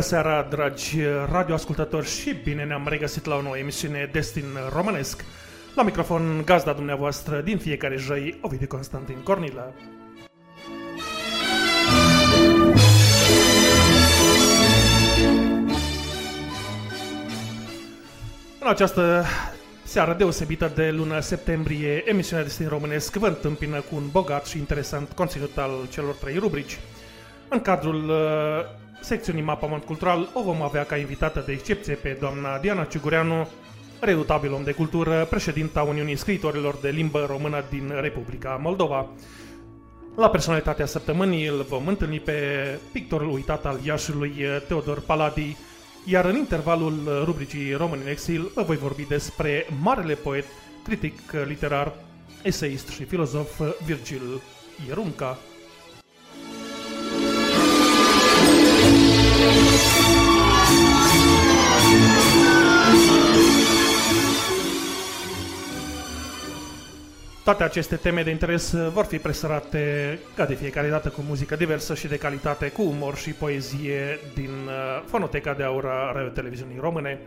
Bună seara, dragi radioascultători și bine ne-am regăsit la o nouă emisiune Destin Românesc. La microfon, gazda dumneavoastră din fiecare joi, Ovidiu Constantin Cornilă. În această seară deosebită de lună septembrie, emisiunea Destin Românesc vă întâmpină cu un bogat și interesant conținut al celor trei rubrici. În cadrul uh, secțiunii Mapament Cultural o vom avea ca invitată de excepție pe doamna Diana Ciugureanu, redutabil om de cultură, președinta Uniunii Scriitorilor de Limbă Română din Republica Moldova. La personalitatea săptămânii îl vom întâlni pe pictorul uitat al Iașului Teodor Paladi, iar în intervalul rubricii Român în exil vă voi vorbi despre marele poet, critic literar, eseist și filozof Virgil Ierunca. Toate aceste teme de interes vor fi presărate ca de fiecare dată cu muzică diversă și de calitate, cu umor și poezie din uh, fonoteca de aur a Radio Televiziunii Române.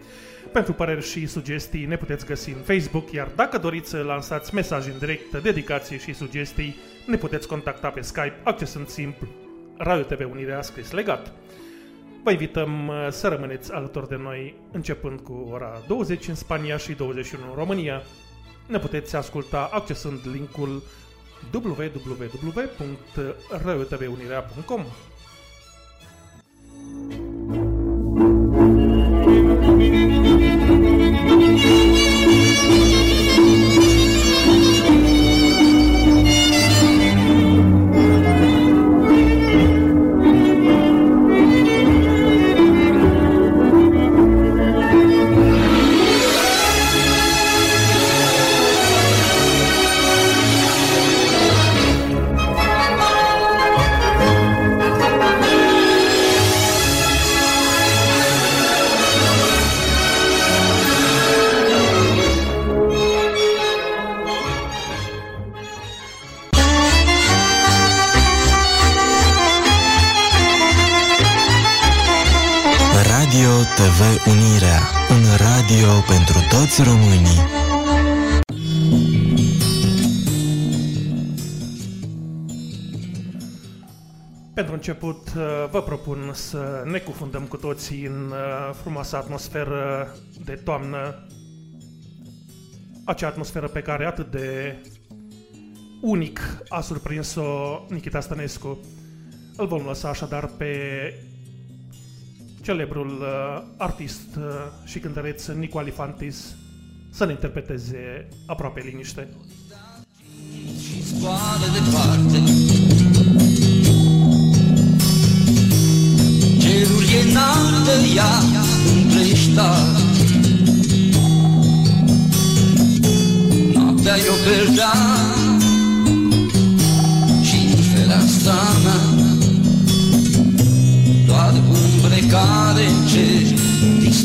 Pentru păreri și sugestii ne puteți găsi în Facebook, iar dacă doriți să lansați mesaj în direct, dedicații și sugestii, ne puteți contacta pe Skype accesând simplu Radio TV Unirea scris legat. Vă invităm uh, să rămâneți alături de noi începând cu ora 20 în Spania și 21 în România. Ne puteți asculta accesând linkul www.rtvunirea.com Radio pentru toți românii. Pentru început, uh, vă propun să ne cufundăm cu toții în uh, frumoasa atmosferă de toamnă, acea atmosferă pe care atât de unic a surprins-o Nikita Stănescu. Îl vom lăsa așadar pe celebrul uh, artist uh, și cântăreț Nico Alifantis să ne interpreteze aproape liniște. și scoală departe Cerul e înaltă, ea împreștat Noaptea e o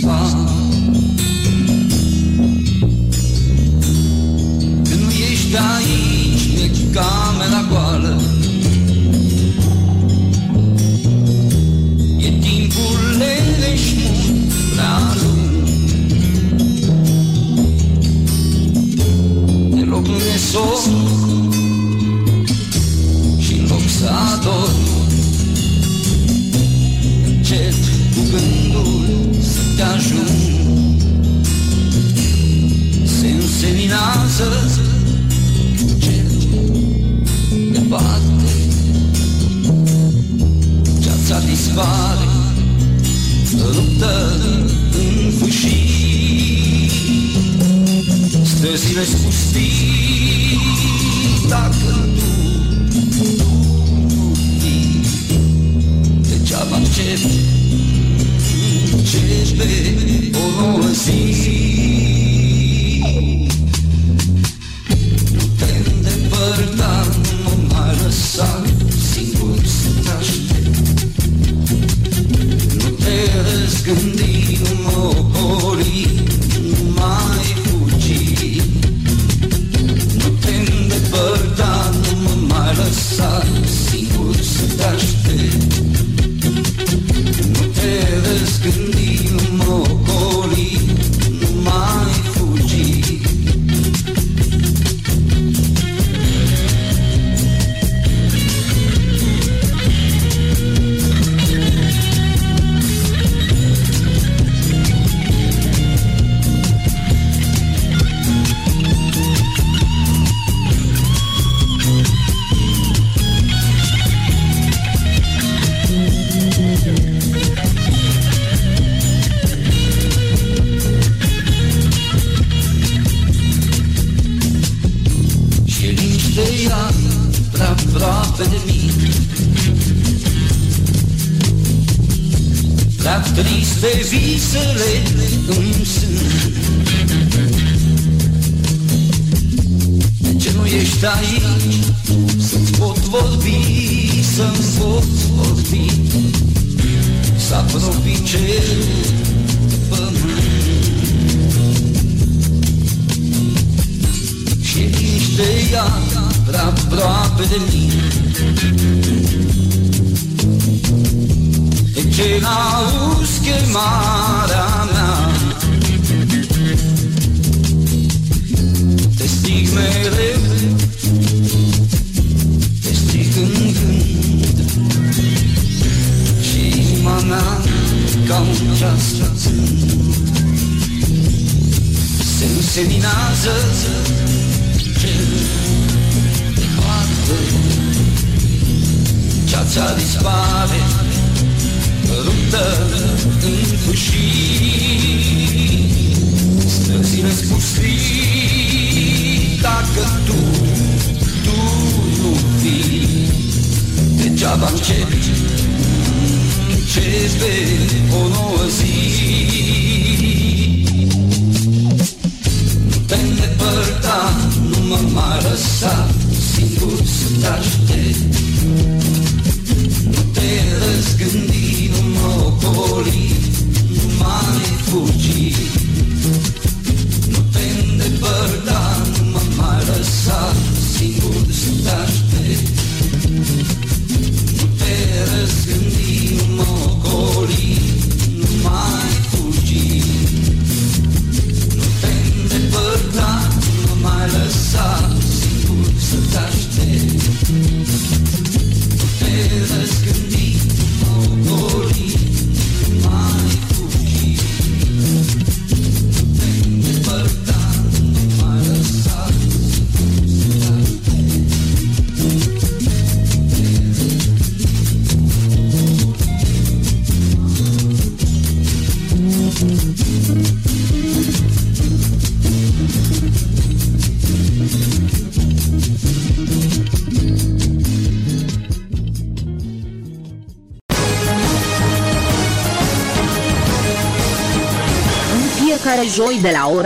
song. Degeaba începi Începe o nouă zi Nu te îndepărta, nu mă mai lăsa Singur să te aștept Nu te răzgândi ocoli, nu mai fugi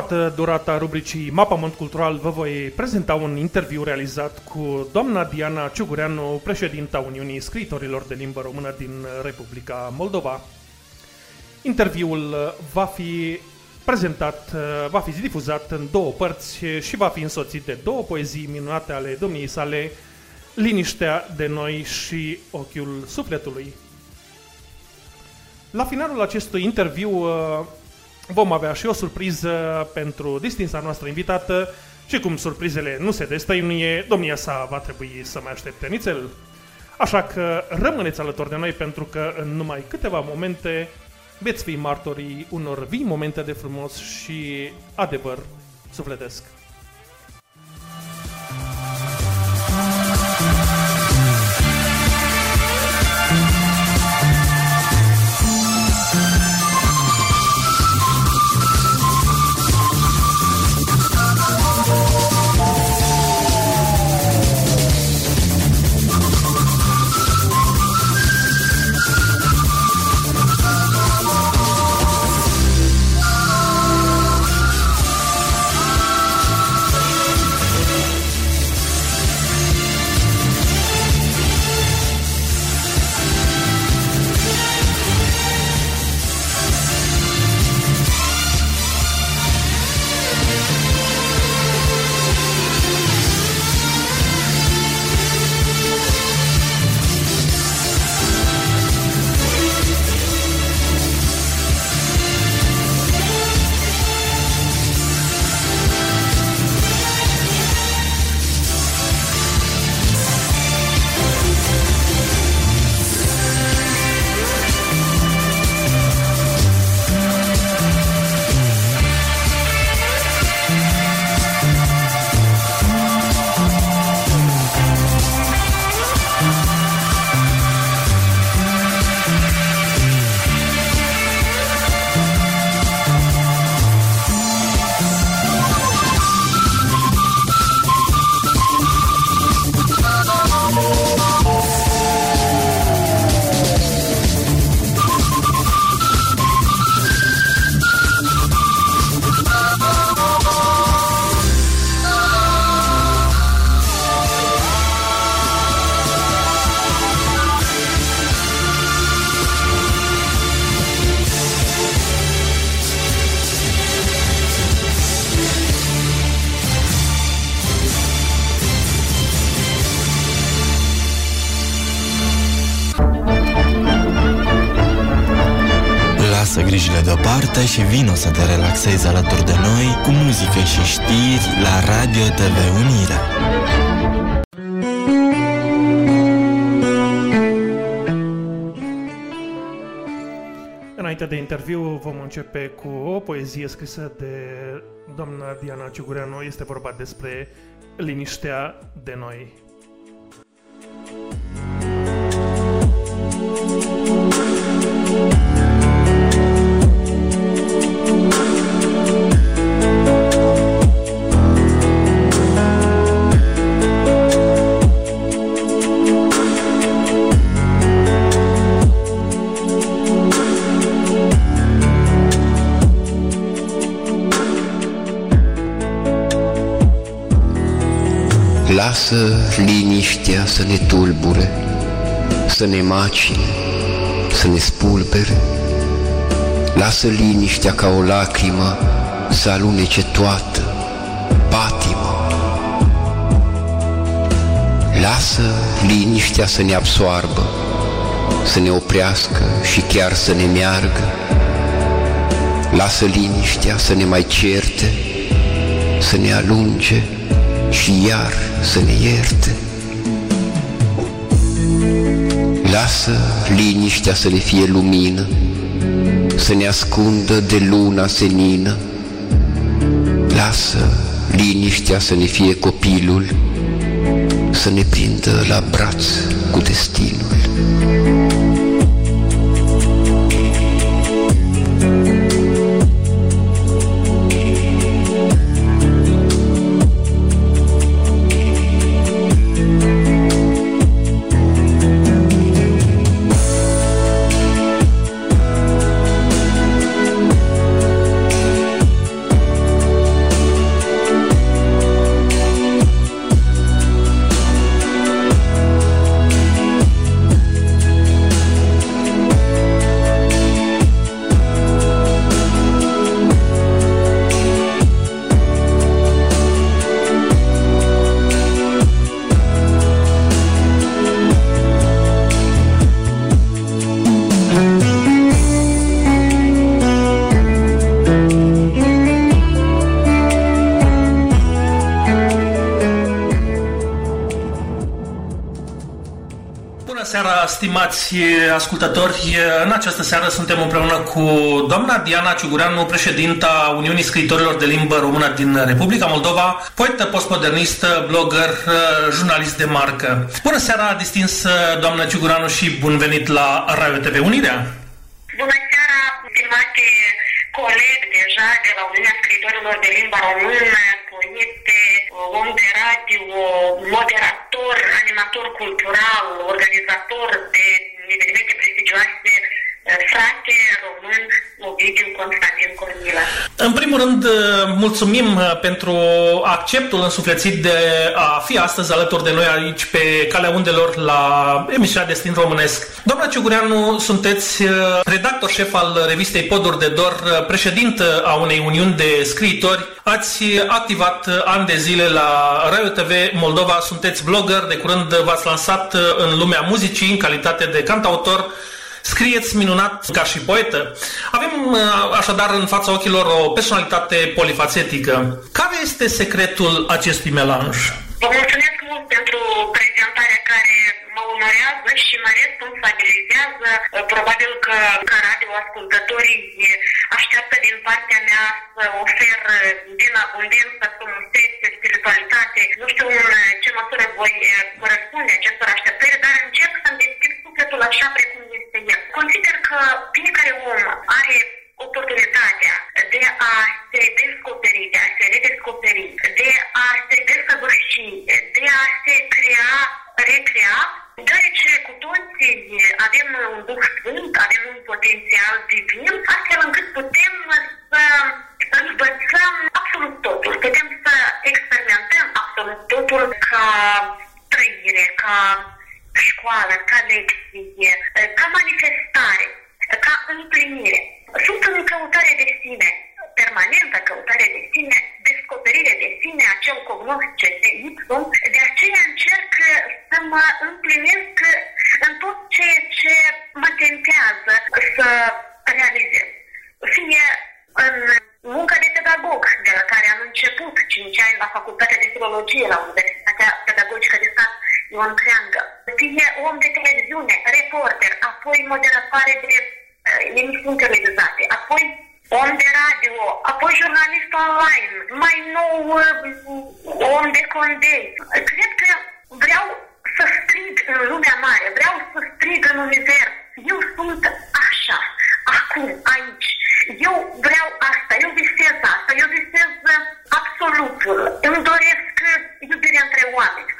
Toată durata rubricii Mapamont Cultural vă voi prezenta un interviu realizat cu doamna Diana Ciugureanu, președinta Uniunii Scriitorilor de Limbă Română din Republica Moldova. Interviul va fi prezentat, va fi difuzat în două părți și va fi însoțit de două poezii minunate ale domniei sale, Liniștea de noi și Ochiul Sufletului. La finalul acestui interviu vom avea și o surpriză pentru distinsa noastră invitată și cum surprizele nu se destăinuie, domnia sa va trebui să mai aștepte nițel. Așa că rămâneți alături de noi pentru că în numai câteva momente veți fi martorii unor vii momente de frumos și adevăr sufletesc. Și vino să te relaxezi alături de noi cu muzică și știri la Radio TV Unirea. Înainte de interviu vom începe cu o poezie scrisă de doamna Diana Ciugureanu. Este vorba despre liniștea de noi. Lasă liniștea să ne tulbure, să ne macine, să ne spulbere. Lasă liniștea ca o lacrimă să alunece toată patima. Lasă liniștea să ne absoarbă, să ne oprească și chiar să ne meargă. Lasă liniștea să ne mai certe, să ne alunge și iar să ne ierte. Lasă liniștea să ne fie lumină, să ne ascundă de luna senină. Lasă liniștea să ne fie copilul, să ne prindă la braț cu destinul. Stimați ascultători! În această seară suntem împreună cu doamna Diana Ciugureanu, președinta Uniunii Scriitorilor de Limbă Română din Republica Moldova, poetă postmodernistă, blogger, jurnalist de marcă. Bună seara, distins doamna Ciugureanu și bun venit la Radio TV Unirea! Bună seara, stimate colegi deja de la Uniunea Scriitorilor de Limba Română, poete, om de radio, moderator, animator cultural, organizator de evenimente prestigioase, frate român Ovidiu Constantin Cornila. În primul rând, mulțumim pentru acceptul însuflețit de a fi astăzi alături de noi aici pe calea undelor la emisiunea Destin Românesc. Doamna Ciugureanu, sunteți redactor șef al revistei Poduri de Dor, președintă a unei uniuni de scriitori. Ați activat ani de zile la Radio TV Moldova, sunteți blogger, de curând v-ați lansat în lumea muzicii în calitate de cantautor. Scrieți minunat ca și poetă. Avem așadar în fața ochilor o personalitate polifacetică. Care este secretul acestui melanj? Vă mulțumesc mult pentru prezentarea care mă onorează și mă responsabilizează. Probabil că ca radioascultătorii așteaptă din partea mea să ofer din abundență, frumusețe, spiritualitate. Nu știu în ce măsură voi corespunde acestor așteptări, dar încerc să-mi deschid sufletul așa precum este el. Consider că fiecare om are oportunitatea de a se descoperi, de a se redescoperi, de a se desăvârși, de a se crea, recrea, deoarece cu toții avem un Duh Sfânt, avem un potențial divin, astfel încât putem să învățăm absolut totul, putem să experimentăm absolut totul ca trăire, ca școală, ca lecție, ca manifestare, ca împlinire. Sunt în căutare de sine, permanentă căutare de sine, descoperire de sine, acel cognoscere ipsum, de aceea încerc să mă împlinesc în tot ceea ce mă tentează să realizez munca de pedagog, de la care am început 5 ani la Facultatea de Filologie la Universitatea Pedagogică de Stat Ion Creangă. Fie om de televiziune, reporter, apoi moderatoare de uh, emisiuni televizate, apoi om de radio, apoi jurnalist online, mai nou uh, om de conde. Cred că vreau să strig în lumea mare, vreau să strig în univers, eu sunt așa, acum, aici. Eu vreau asta, eu visez asta, eu visez absolutul. Îmi doresc iubirea între oameni,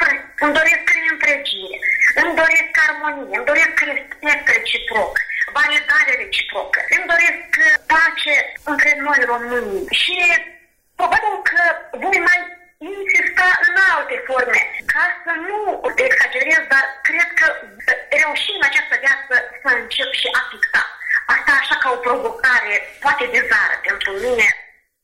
îmi doresc întregire, îmi doresc armonie, îmi doresc respect reciproc, validare reciprocă, îmi doresc pace între noi români. Și probabil că voi mai insista în alte forme, ca să nu exagerez, dar cred că reușim în această viață să încep și a fixa. Asta așa ca o provocare, poate de zară pentru mine,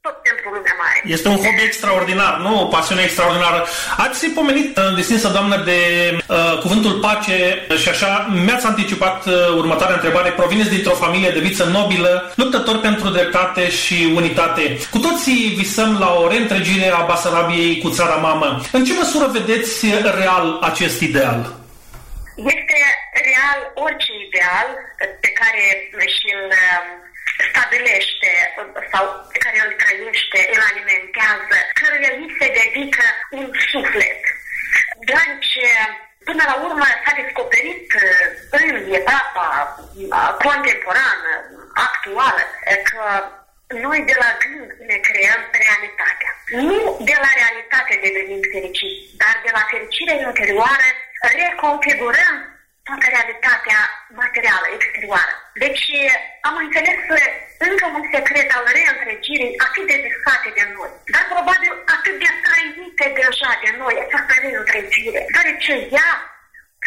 tot pentru lumea mare. Este un hobby extraordinar, nu? O pasiune extraordinară. Ați pomenit, uh, distinsă doamnă, de uh, cuvântul pace și așa, mi-ați anticipat uh, următoarea întrebare. Provineți dintr-o familie de viță nobilă, luptători pentru dreptate și unitate. Cu toții visăm la o reîntregire a Basarabiei cu țara mamă. În ce măsură vedeți real acest ideal? Este real orice ideal pe care și-l stabilește sau pe care îl trăiește, îl alimentează, căruia îi se dedică un suflet. Deoarece Până la urmă s-a descoperit uh, în etapa uh, contemporană, actuală, că noi de la gând ne creăm realitatea. Nu de la realitate devenim fericiți, dar de la fericirea interioară reconfigurăm toată realitatea materială, exterioară. Deci am înțeles încă un secret al reîntregirii atât de visate de noi, dar probabil atât de trăite deja de noi această reîntregire, deoarece ea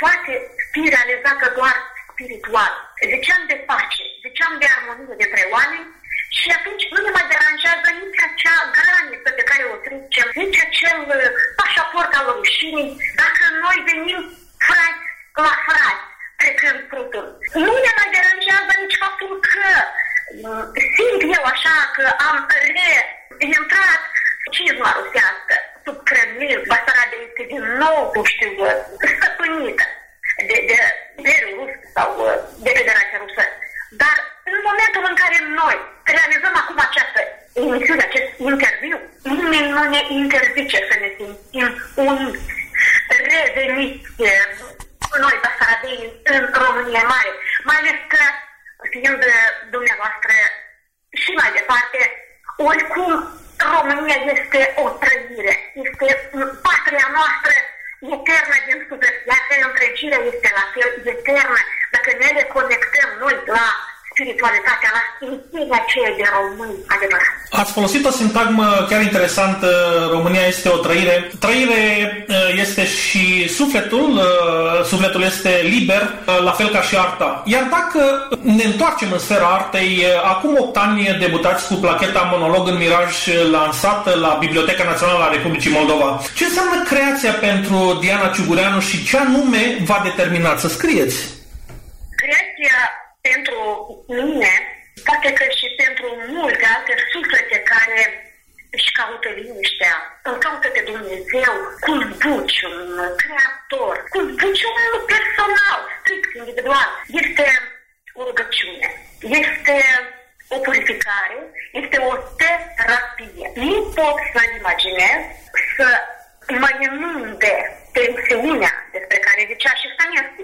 poate fi realizată doar spiritual. Ziceam de pace, ziceam de armonie dintre oameni și atunci nu ne mai deranjează nici acea graniță pe care o trecem, nici acel pașaport al rușinii, dacă noi venim frați la frați, trecând fructul. Nu ne mai deranjează nici faptul că uh, simt eu așa că am reintrat cizma rusească sub Kremlin, Basarabia este din nou, nu știu, stăpânită de, de, de rus sau uh, de Federația Rusă. Dar în momentul în care noi realizăm acum această emisiune, acest interviu, nimeni nu ne interzice să ne simțim uniți, reveniți noi, Basarabei, în România Mare, mai ales că, fiind dumneavoastră și mai departe, oricum România este o trăire, este patria noastră eternă din suflet, iar întregirea este la fel eternă. Dacă ne reconectăm noi la spiritualitatea, la simțirea aceea de români adevărat. Ați folosit o sintagmă chiar interesantă, România este o trăire. Trăire uh, este și sufletul, uh, sufletul este liber, uh, la fel ca și arta. Iar dacă ne întoarcem în sfera artei, acum 8 ani debutați cu placheta Monolog în Miraj lansată la Biblioteca Națională a Republicii Moldova. Ce înseamnă creația pentru Diana Ciugureanu și ce anume v-a determinat să scrieți? Creația pentru mine, poate că și pentru multe alte suflete care își caută liniștea, îl caută pe Dumnezeu cu un bucium creator, cu un bucium personal, strict, individual. Este o rugăciune, este o purificare, este o terapie. Nu pot să imaginez să mă inunde tensiunea despre care zicea și Stănescu.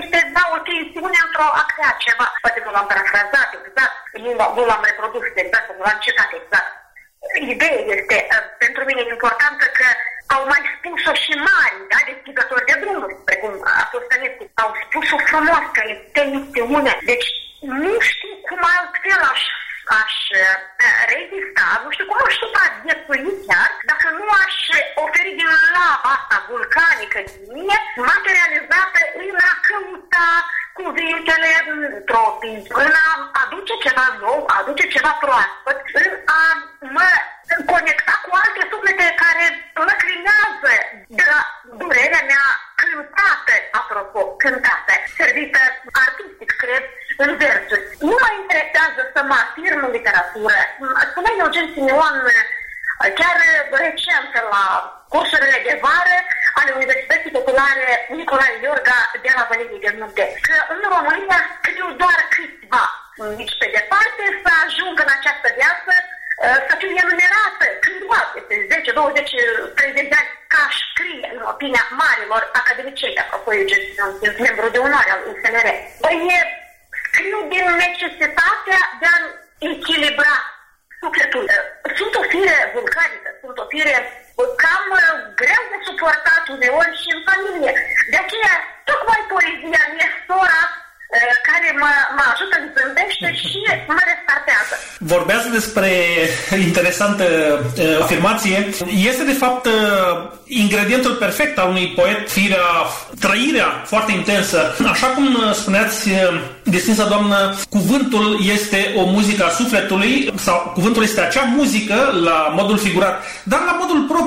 Este, da, o tensiune într-o a crea ceva. Poate nu l-am parafrazat exact, nu, nu l-am reprodus exact, nu l-am citat exact. Ideea este uh, pentru mine importantă că au mai spus-o și mari, da, deschizători de drumuri, precum a fost Stănescu. Au spus-o frumos că este tensiune. Deci nu știu cum altfel aș aș uh, rezista, nu știu cum aș supraviețui chiar, dacă nu aș oferi din lava asta vulcanică din mine, materializată în a cânta cuvintele tropii, în a aduce ceva nou, aduce ceva proaspăt, în a mă conecta cu alte suflete care lăcrimează de la durerea mea cântată, apropo, cântată, servită artistic, cred, în versuri. Nu mă interesează să mă afirm în literatură. Spunea Eugen Simeon chiar recent la cursurile de vară ale Universității Populare Nicolae Iorga de la Vălii de Munte. Că în România scriu doar câțiva, nici pe departe, să ajungă în această viață uh, să fiu enumerată cândva, peste 10, 20, 30 de ani, ca scrie în opinia marilor academicei, apropo, eu sunt membru de onoare al USNR. Păi scriu din necesitatea de a echilibra sufletul. Sunt o fire vulcanică, sunt o fire cam uh, greu de suportat uneori și în familie. De aceea, tocmai poezia mi e sora uh, care mă, mă ajută, îmi zâmbește și mă restartează. Vorbează despre interesantă uh, afirmație. Este, de fapt, uh, ingredientul perfect al unui poet, firea, trăirea foarte intensă. Așa cum uh, spuneați, uh, distinsa doamnă, cuvântul este o muzică a sufletului, sau cuvântul este acea muzică la modul figurat, dar la modul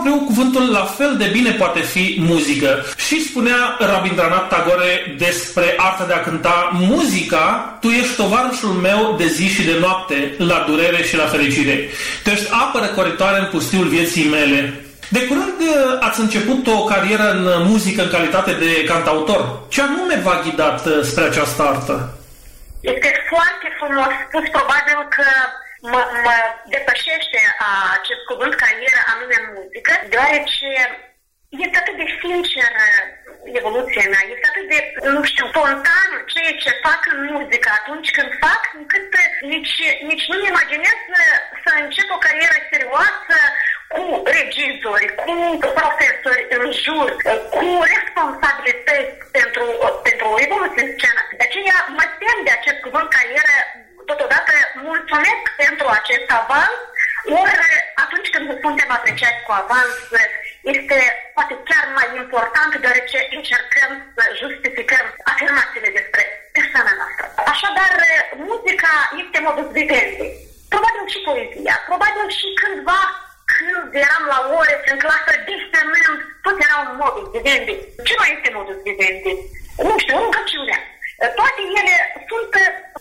propriu, cuvântul la fel de bine poate fi muzică. Și spunea Rabindranath Tagore despre arta de a cânta, muzica, tu ești tovarășul meu de zi și de noapte, la durere și la fericire. Tu ești apă răcoritoare în pustiul vieții mele. De curând uh, ați început o carieră în muzică în calitate de cantautor. Ce anume v-a ghidat uh, spre această artă? Este foarte frumos spus, probabil că mă, mă depășește acest cuvânt carieră anume muzică, deoarece este atât de sincer evoluția mea, este atât de, nu știu, spontan ceea ce fac în muzică atunci când fac, încât nici, nici nu-mi imaginez să, să încep o carieră serioasă cu regizori, cu profesori în jur, cu responsabilități pentru, pentru o evoluție în scenă. De aceea mă tem de acest cuvânt carieră, totodată mulțumesc pentru acest avans, ori atunci când suntem apreciați cu avans, este poate chiar mai important, deoarece încercăm să justificăm afirmațiile despre persoana noastră. Așadar, muzica este modus vivendi. Probabil și poezia, probabil și cândva când eram la ore în clasă discernând, tot era un modus vivendi. Ce mai este modus vivendi? Nu știu, rugăciunea. Toate ele sunt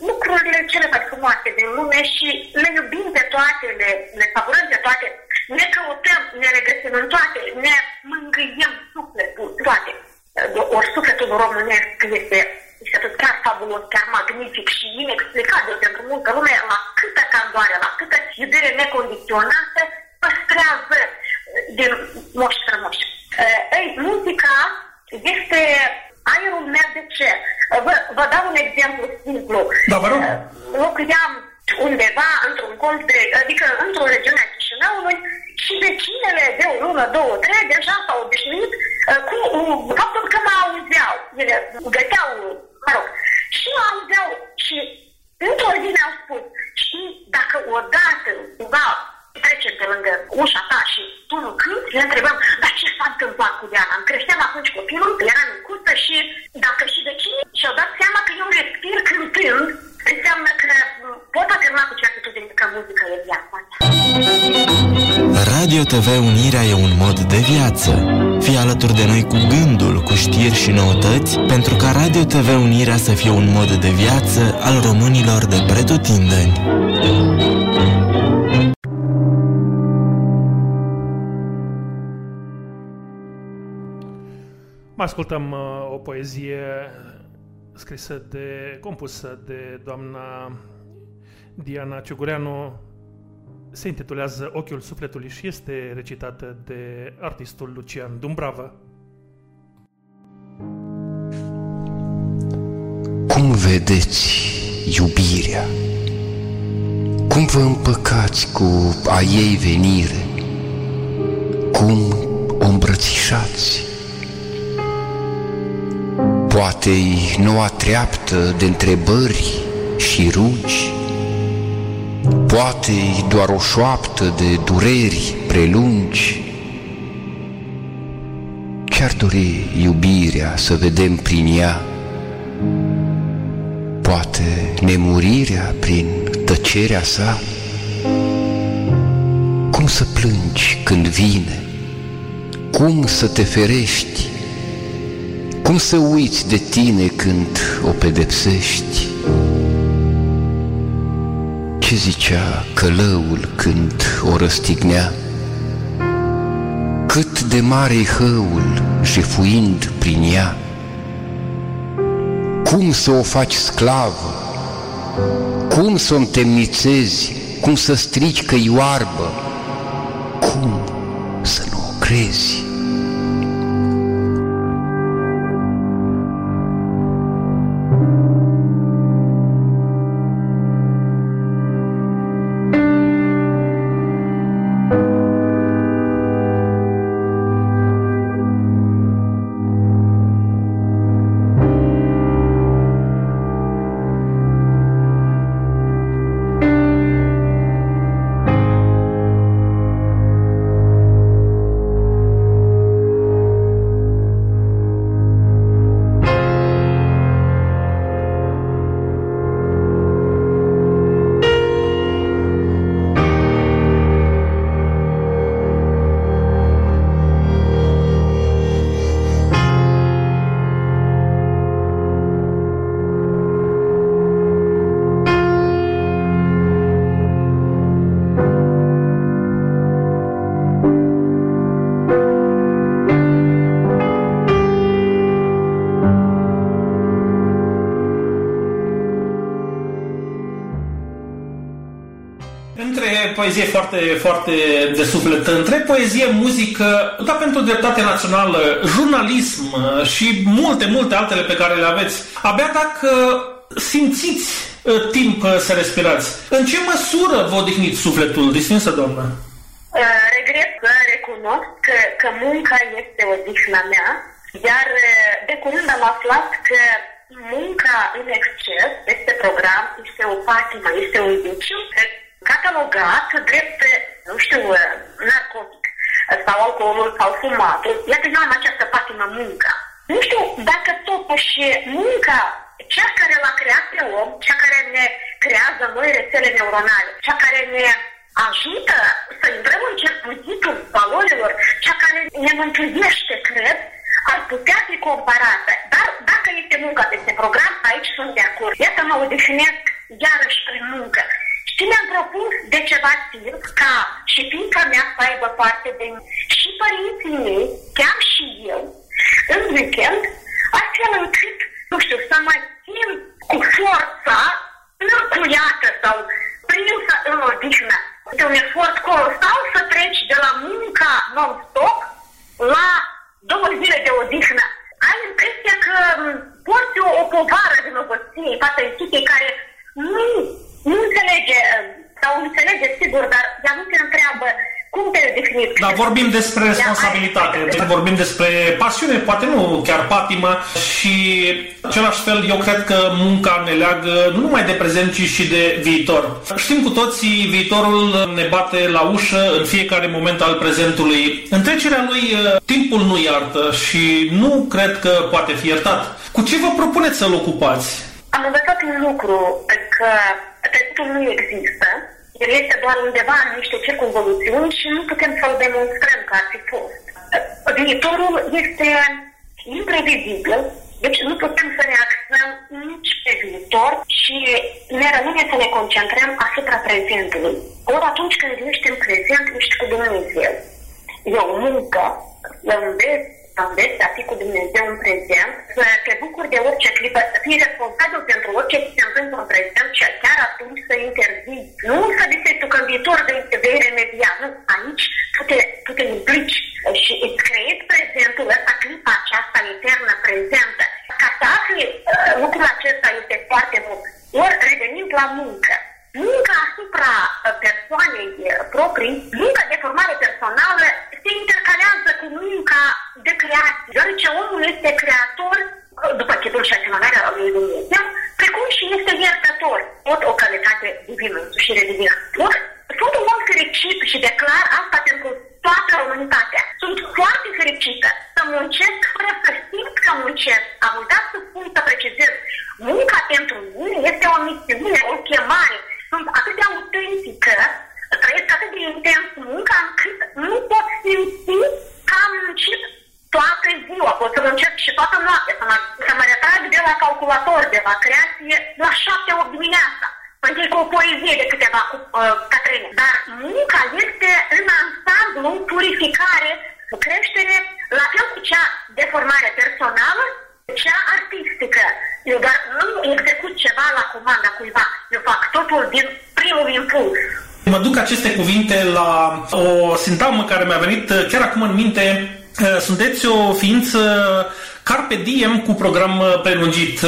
lucrurile cele mai frumoase din lume și le iubim pe toate, le, le savurăm pe toate, ne căutăm, ne regăsim în toate, ne mângâiem sufletul, toate. Ori sufletul românesc este, este atât chiar fabulos, chiar magnific și inexplicabil pentru multă lume, la câtă candoare, la câtă iubire necondiționată, păstrează din moși strămoși. Ei, muzica este aerul meu de ce? Vă, vă dau un exemplu simplu. Da, vă rog. Locuiam undeva într-un colț de, adică într-o regiune a Chișinăului și vecinele de o lună, două, trei deja s-au obișnuit cu faptul că mă auzeau. Ele găteau, mă rog, și mă auzeau și într-o zi mi-au spus, știi, dacă odată cumva trece pe lângă ușa ta și tu nu cânti, le întrebăm, dar ce s-a întâmplat cu Diana? Îmi creșteam Radio TV Unirea e un mod de viață. Fii alături de noi cu gândul, cu știri și noutăți, pentru ca Radio TV Unirea să fie un mod de viață al românilor de pretutindeni. Mai ascultăm uh, o poezie scrisă de, compusă de doamna Diana Ciugureanu. Se intitulează Ochiul sufletului și este recitată de artistul Lucian Dumbravă. Cum vedeți iubirea? Cum vă împăcați cu a ei venire? Cum o îmbrățișați? Poate-i noua treaptă de întrebări și rugi, Poate-i doar o șoaptă de dureri prelungi, Ce-ar dori iubirea să vedem prin ea, Poate nemurirea prin tăcerea sa? Cum să plângi când vine? Cum să te ferești? Cum să uiți de tine când o pedepsești? Ce zicea călăul când o răstignea? Cât de mare hăul, jefuind prin ea? Cum să o faci sclavă? Cum să o întemnițezi? Cum să strici că oarbă? Cum să nu o crezi? Poezie foarte, foarte de suflet. Între poezie, muzică, da pentru dreptate națională, jurnalism uh, și multe, multe altele pe care le aveți. Abia dacă simțiți uh, timp uh, să respirați. În ce măsură vă odihniți sufletul, distinsă doamnă? Regret să recunosc că, că munca este odihna mea, iar de curând am aflat că munca în exces este program, este o patimă, este un viciu catalogat drept, nu știu, narcotic sau alcoolul sau fumatul. Iată, eu am această patimă munca. Nu știu dacă totuși munca, cea care l-a creat pe om, cea care ne creează noi rețele neuronale, cea care ne ajută să intrăm în circuitul valorilor, cea care ne mântuiește, cred, ar putea fi comparată. Dar dacă este munca peste program, aici sunt de acord. Iată mă definesc iarăși prin muncă. Și mi-am propus de ceva timp ca și fiica mea să aibă parte de și părinții mei, chiar și eu, în weekend, astfel încât, nu știu, să mă țin cu forța încuiată sau prinsă în odihnă. De un efort colosal să treci de la munca non-stop la două zile de odihnă. Ai impresia că porți o, o povară de novăție în fața echipei care nu nu înțelege, sau înțelege sigur, dar ea nu te întreabă cum te definiți? Dar vorbim despre responsabilitate, deci vorbim despre pasiune, poate nu chiar patimă și același fel eu cred că munca ne leagă nu numai de prezent, ci și de viitor. Știm cu toții, viitorul ne bate la ușă în fiecare moment al prezentului. În trecerea lui, timpul nu iartă și nu cred că poate fi iertat. Cu ce vă propuneți să-l ocupați? Am învățat un lucru, că trecutul nu există, el este doar undeva în niște circunvoluțiuni și nu putem să-l demonstrăm că ar fi fost. Viitorul este imprevizibil, deci nu putem să ne axăm nici pe viitor și ne rămâne să ne concentrăm asupra prezentului. Ori atunci când ești în prezent, ești cu Dumnezeu. E o muncă, eu înveți să înveți a fi cu Dumnezeu în prezent, să te bucuri de orice clipă, să fii responsabil pentru orice ți se întâmplă în prezent și chiar atunci să intervii. Nu să zici tu că în viitor vei, vei remedia, nu. Aici tu te, tu te implici și îți creezi prezentul ăsta, clipa aceasta eternă, prezentă. Ca să afli uh, lucrul acesta este foarte mult. Ori revenind la muncă, munca asupra uh, persoanei uh, proprii, munca de formare personală se intercalează cu munca de creație, deoarece omul este creator după chipul și asemănarea lui Dumnezeu, precum și este iertător, tot o calitate divină, însușire divină. Ori, sunt un om fericit și declar asta pentru toată Românitatea. Sunt foarte fericită să muncesc fără să simt că muncesc. Am uitat să spun, să precizez. Munca pentru mine este o misiune, o chemare. Sunt atât de autentică, trăiesc atât de intens munca, încât nu pot simți că am muncit toată ziua, pot să muncesc și toată noaptea, să mă, să mă retrag de la calculator, de la creație, la șapte, opt dimineața. Întâi cu o poezie de câteva cu uh, Catrine. Dar munca este în ansamblu purificare creștere, la fel cu cea de formare personală, cea artistică. Eu doar nu execut ceva la comanda cuiva. Eu fac totul din primul impuls. Mă duc aceste cuvinte la o sintagmă care mi-a venit chiar acum în minte. Sunteți o ființă Carpe diem cu program prelungit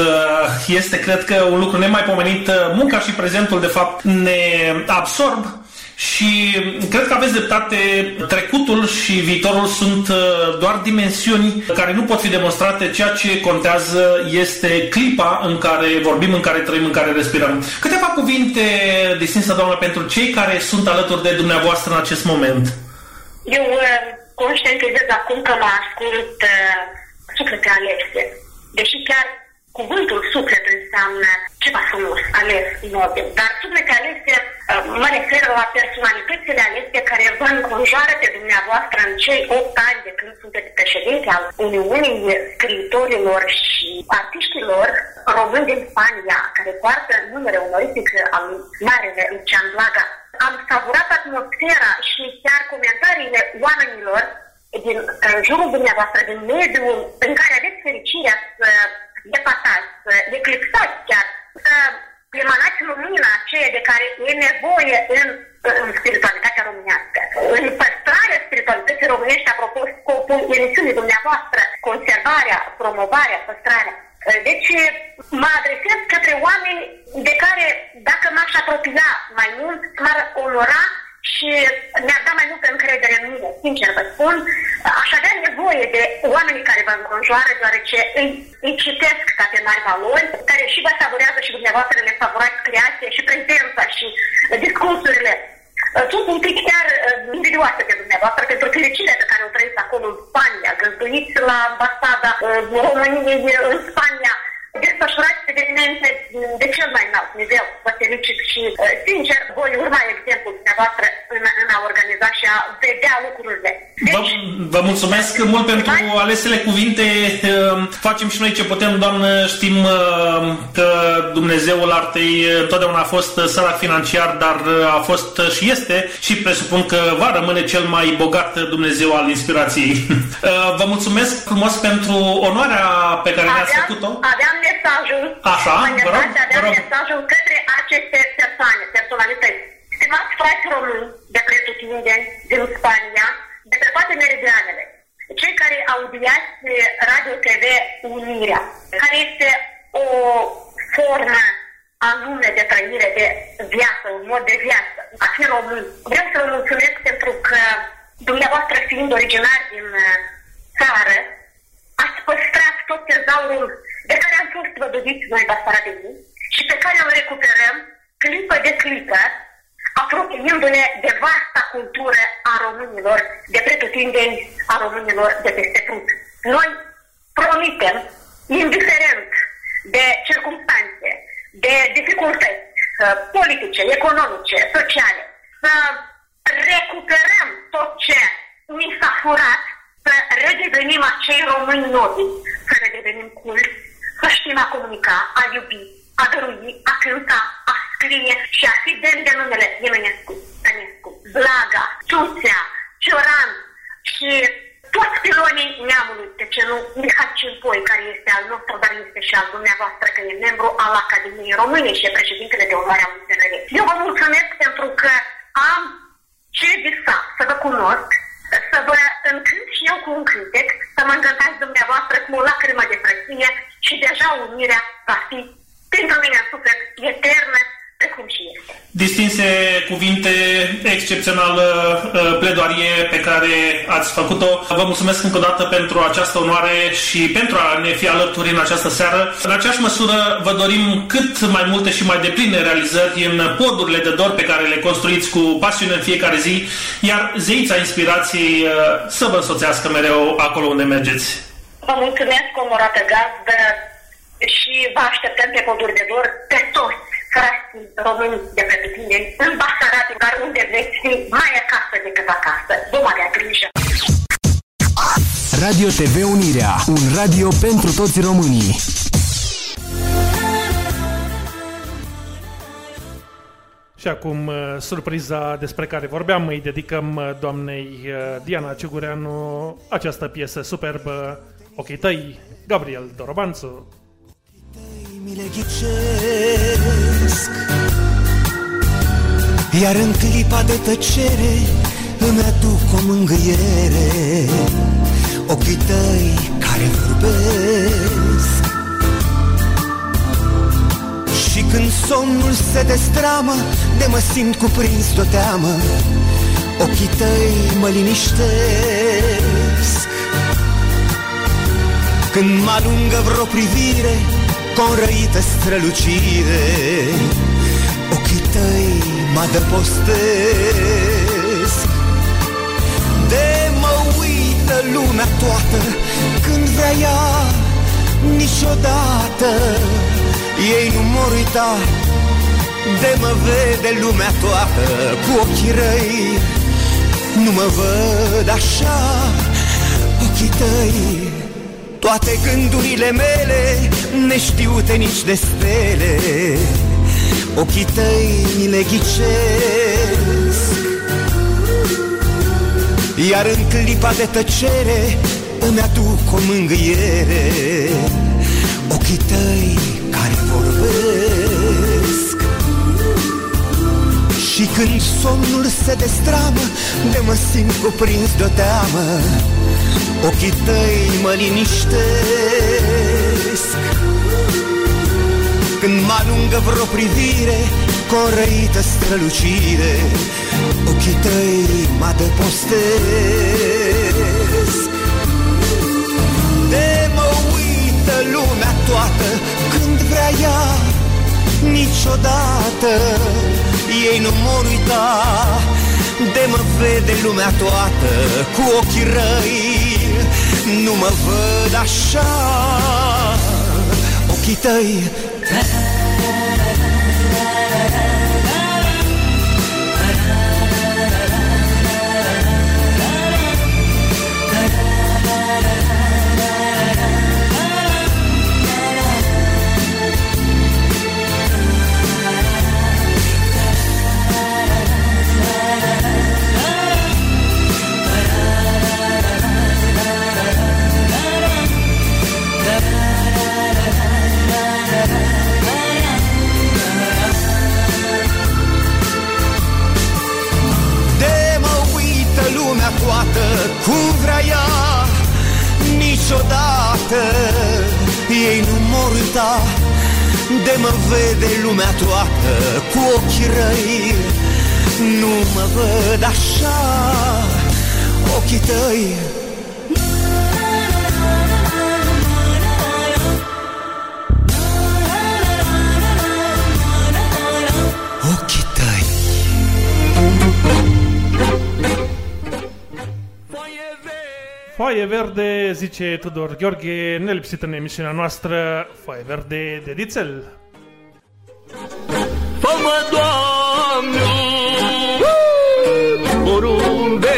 este, cred că, un lucru nemaipomenit. Munca și prezentul, de fapt, ne absorb și cred că aveți dreptate, trecutul și viitorul sunt uh, doar dimensiuni care nu pot fi demonstrate, ceea ce contează este clipa în care vorbim, în care trăim, în care respirăm. Câteva cuvinte, distinsă doamnă, pentru cei care sunt alături de dumneavoastră în acest moment. Eu uh, conștientizez acum că mă ascult uh, suflete alese. Deși chiar Cuvântul suflet înseamnă ceva frumos, ales, nobil, dar suflete alese uh, mă refer la personalitățile alese care vă înconjoară pe dumneavoastră în cei 8 ani de când sunteți președinte al Uniunii Scriitorilor și Artiștilor români din Spania, care poartă numele onorific al Marele Lucian Blaga. Am savurat atmosfera și chiar comentariile oamenilor din uh, jurul dumneavoastră, din mediul în care aveți fericirea să depăsați, să eclipsați chiar, să emanați lumina aceea de care e nevoie în, în spiritualitatea românească. În păstrarea spiritualității românești, apropo, scopul emisiunii dumneavoastră, conservarea, promovarea, păstrarea. Deci mă adresez către oameni de care, dacă m-aș apropia mai mult, m-ar onora și mi-ar da mai multă încredere în mine, sincer vă spun. Aș avea nevoie de oamenii care vă înconjoară, deoarece îi, îi citesc ca pe mari valori, care și vă savurează și dumneavoastră le savurați creația și prezența și discursurile. Sunt un pic chiar invidioasă pe dumneavoastră pentru fericirea pe care o trăiți acolo în Spania, găzduiți la ambasada României în Spania, desfășurați evenimente de cel mai înalt nivel. Vă felicit și, uh, sincer, voi urma exemplul dumneavoastră în, în a organiza și a vedea lucrurile. Deci, vă, vă mulțumesc mult pentru alesele cuvinte. Uh, facem și noi ce putem, doamnă. Știm uh, că Dumnezeul artei totdeauna a fost sărac financiar, dar a fost și este și presupun că va rămâne cel mai bogat Dumnezeu al inspirației. Vă mulțumesc frumos pentru onoarea pe care ne-ați făcut-o. Aveam mesajul, Așa, vă rog, avea vă rog. mesajul către aceste persoane, personalități. Stimați frați români de pretutindeni din Spania, de pe toate meridianele, cei care audiați Radio TV Unirea, care este o formă anume de trăire de viață, un mod de viață, a fi român. Vreau să vă mulțumesc pentru că dumneavoastră fiind originar din uh, țară, ați păstrat tot tezaurul de care am fost văduviți noi Basarabenii și pe care îl recuperăm clipă de clipă, apropiindu-ne de vasta cultură a românilor, de pretutindeni a românilor de peste tot. Noi promitem, indiferent de circunstanțe, de dificultăți uh, politice, economice, sociale, să recuperăm tot ce ni s-a furat, să redevenim acei români nobili, să redevenim culți, să știm a comunica, a iubi, a dărui, a cânta, a scrie și a fi demn de numele Iemenescu, Tănescu, Blaga, Ciuțea, Cioran și toți pilonii neamului, de ce nu Mihai Cimpoi, care este al nostru, dar este și al dumneavoastră, că e membru al Academiei Române și e președintele de onoare al USRR. Eu vă mulțumesc pentru că am ce visa să vă cunosc, să vă încânt și eu cu un cântec, să mă încântați dumneavoastră cu o lacrimă de frăție și deja unirea va fi pentru mine în suflet eternă, precum și este. Distinse cuvinte, excepțională uh, pledoarie pe care ați făcut-o. Vă mulțumesc încă o dată pentru această onoare și pentru a ne fi alături în această seară. În aceeași măsură vă dorim cât mai multe și mai depline realizări în podurile de dor pe care le construiți cu pasiune în fiecare zi, iar zeița inspirației uh, să vă însoțească mereu acolo unde mergeți. Vă mulțumesc, omorată gazdă, și vă așteptăm pe poduri de dor pe toți frații români de pe tine, în Basarabia, dar unde veți fi mai acasă decât acasă. Vom avea grijă. Radio TV Unirea, un radio pentru toți românii. Și acum, uh, surpriza despre care vorbeam, îi dedicăm uh, doamnei uh, Diana Cigureanu această piesă superbă, Ochii tăi, Gabriel Dorobanțu. mi le ghicesc. Iar în clipa de tăcere îmi aduc o mângâiere. Ochii tăi care vorbesc. Și când somnul se destramă De mă simt cuprins de teamă. Ochii tăi mă liniștesc Când mă alungă vreo privire Cu o răită strălucire Ochii tăi mă adăpostesc. De mă uită lumea toată Când vrea ea niciodată Ei nu mor uita. De mă vede lumea toată Cu ochii răi Nu mă văd așa Ochii tăi toate gândurile mele Neștiute nici de stele. Ochii tăi mi le ghicesc. Iar în clipa de tăcere Îmi aduc o mângâiere. Ochii tăi care vorbesc Și când somnul se destramă De mă simt cuprins de-o teamă. Ochii tăi mă liniștesc. Când mă alungă vreo privire Cu o răită strălucire Ochii tăi mă adăpostesc. De mă uită lumea toată Când vrea ea Niciodată Ei nu mor uita. De mă vede lumea toată Cu ochii răi. Nu mă văd așa. Ochii tăi lumea toată Cum vrea ea Niciodată Ei nu mor uita De mă vede lumea toată Cu ochii răi. Nu mă văd așa Ochii tăi. Ochii tăi Foaie verde, zice Tudor Gheorghe, nelipsit în emisiunea noastră, Foaie verde de dițel. Fă-mă, Doamne, porumbel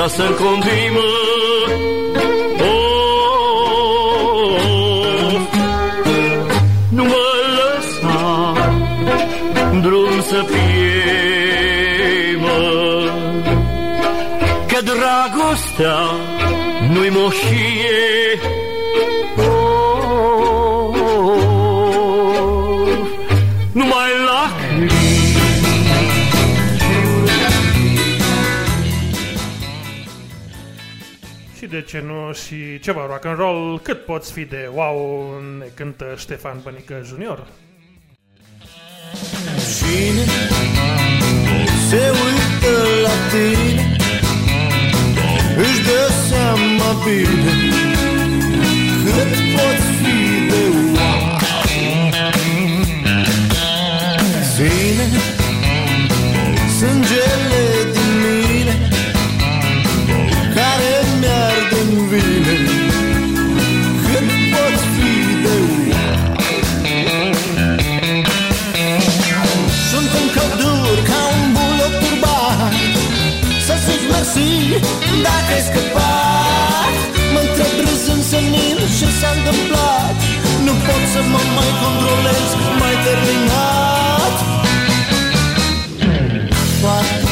trasă în continuă oh, Nu mă lăsa drum să fie mă Că dragostea nu-i moșie ce nu și ceva rock and roll, cât poți fi de wow, ne cântă Ștefan Bănică Junior. Cine se uită la tine Își dă seama bine ai scăpat. Mă întreb râzând senin ce s-a întâmplat. Nu pot să mă mai controlez, mai terminat. Poate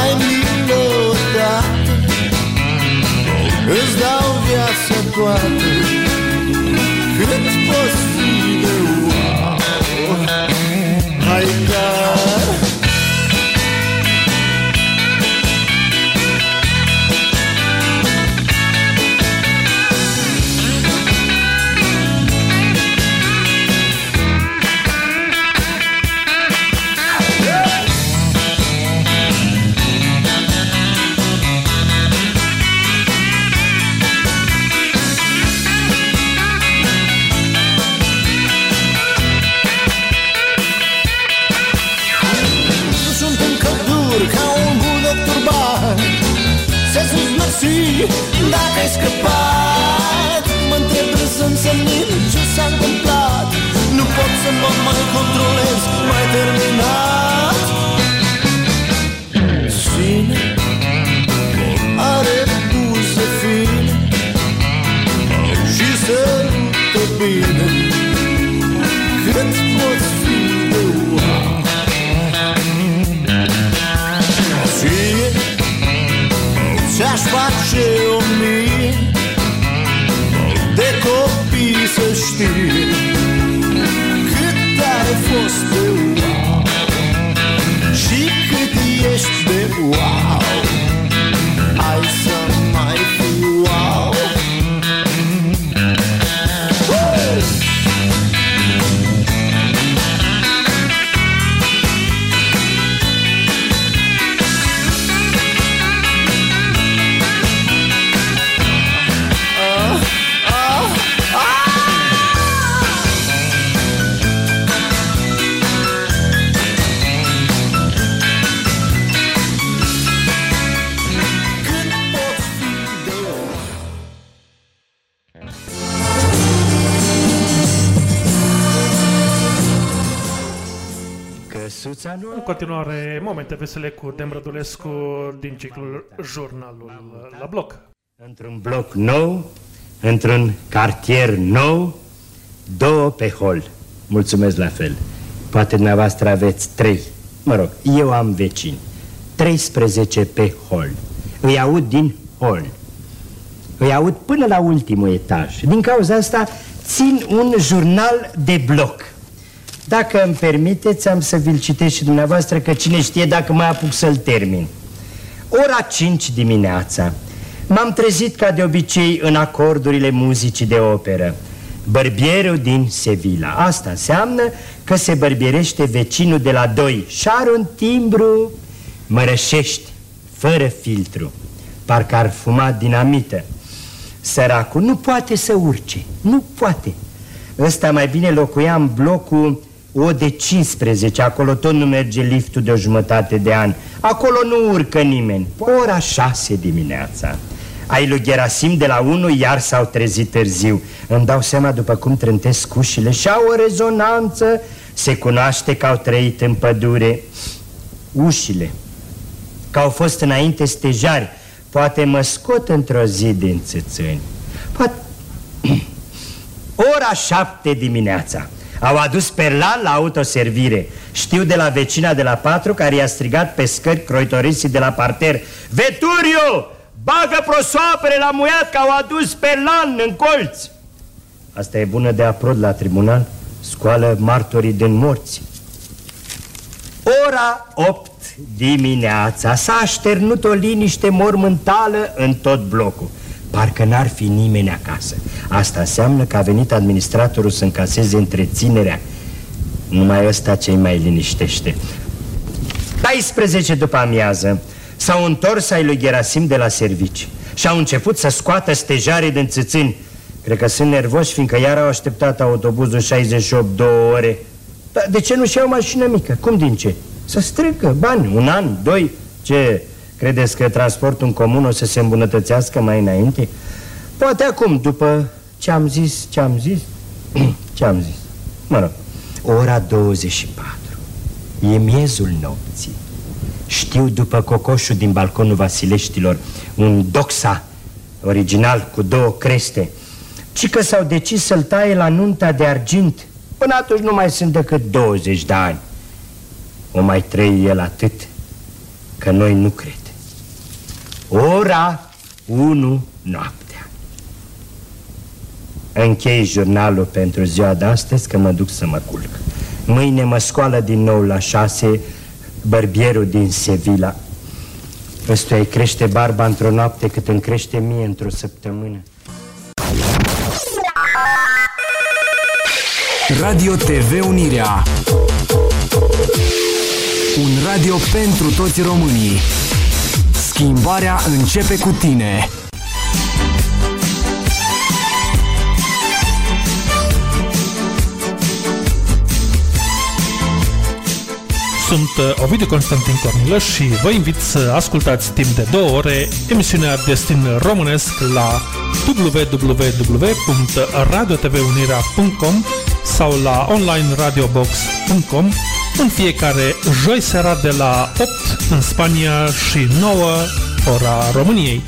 ai milă odată Îți dau viața toată ai scăpat. Mă întreb râzând senin ce s-a întâmplat. Nu pot să mă mai controlez, mai terminat să știe Cât ai fost de wow Și cât ești de wow? Hai să continuare, momente vesele cu Dem Rădulescu din ciclul Jurnalul la bloc. Într-un bloc nou, într-un cartier nou, două pe hol. Mulțumesc la fel. Poate dumneavoastră aveți trei. Mă rog, eu am vecini. 13 pe hol. Îi aud din hol. Îi aud până la ultimul etaj. Din cauza asta țin un jurnal de bloc. Dacă îmi permiteți, am să vi-l citesc și dumneavoastră, că cine știe dacă mai apuc să-l termin. Ora 5 dimineața. M-am trezit ca de obicei în acordurile muzicii de operă. Bărbierul din Sevilla. Asta înseamnă că se bărbierește vecinul de la doi și are un timbru mărășești, fără filtru. Parcă ar fuma dinamită. Săracul nu poate să urce, nu poate. Ăsta mai bine locuia în blocul o de 15, acolo tot nu merge liftul de o jumătate de an. Acolo nu urcă nimeni. Ora 6 dimineața. Ai lui Gerasim de la 1 iar s-au trezit târziu. Îmi dau seama după cum trântesc ușile și au o rezonanță. Se cunoaște că au trăit în pădure. Ușile. că au fost înainte stejari Poate mă scot într-o zi din țâțâni Poate... Ora șapte dimineața Au adus perlan la autoservire. Știu de la vecina de la patru Care i-a strigat pe scări croitorisții de la parter. Veturiu! Bagă prosoapele la muiat Că au adus perlan în colț Asta e bună de aprod la tribunal. Scoală martorii din morți. Ora 8 dimineața S-a așternut o liniște mormântală în tot blocul Parcă n-ar fi nimeni acasă. Asta înseamnă că a venit administratorul să încaseze întreținerea. Numai ăsta ce mai liniștește. 14 după amiază S-au întors ai lui Gerasim de la servici Și au început să scoată stejarii din țâțâni. Cred că sunt nervoși, fiindcă iar au așteptat autobuzul 68 două ore. Dar de ce nu-și iau mașină mică? Cum din ce? Să strică bani, un an, doi? Ce, credeți că transportul în comun o să se îmbunătățească mai înainte? Poate acum, după ce am zis, ce am zis Ce am zis? Mă rog, ora 24 E miezul nopții. Știu după cocoșul din balconul Vasileștilor Un doxa original cu două creste. Ci că s-au decis să-l taie la nunta de argint. Până atunci nu mai sunt decât 20 de ani. O mai trăi el atât Că noi nu cred Ora 1 noaptea. Închei jurnalul pentru ziua de astăzi Că mă duc să mă culc. Mâine mă scoală din nou la șase Bărbierul din Sevilla. Ăstuia îi crește barba într-o noapte Cât îmi crește mie într-o săptămână. Radio TV Unirea. Un radio pentru toți românii Schimbarea începe cu tine. Sunt uh, Ovidiu Constantin Cornilăș și vă invit să ascultați timp de două ore emisiunea Destin Românesc la www.radiotvunirea.com sau la onlineradiobox.com în fiecare joi seara de la 8 în Spania și 9 ora României.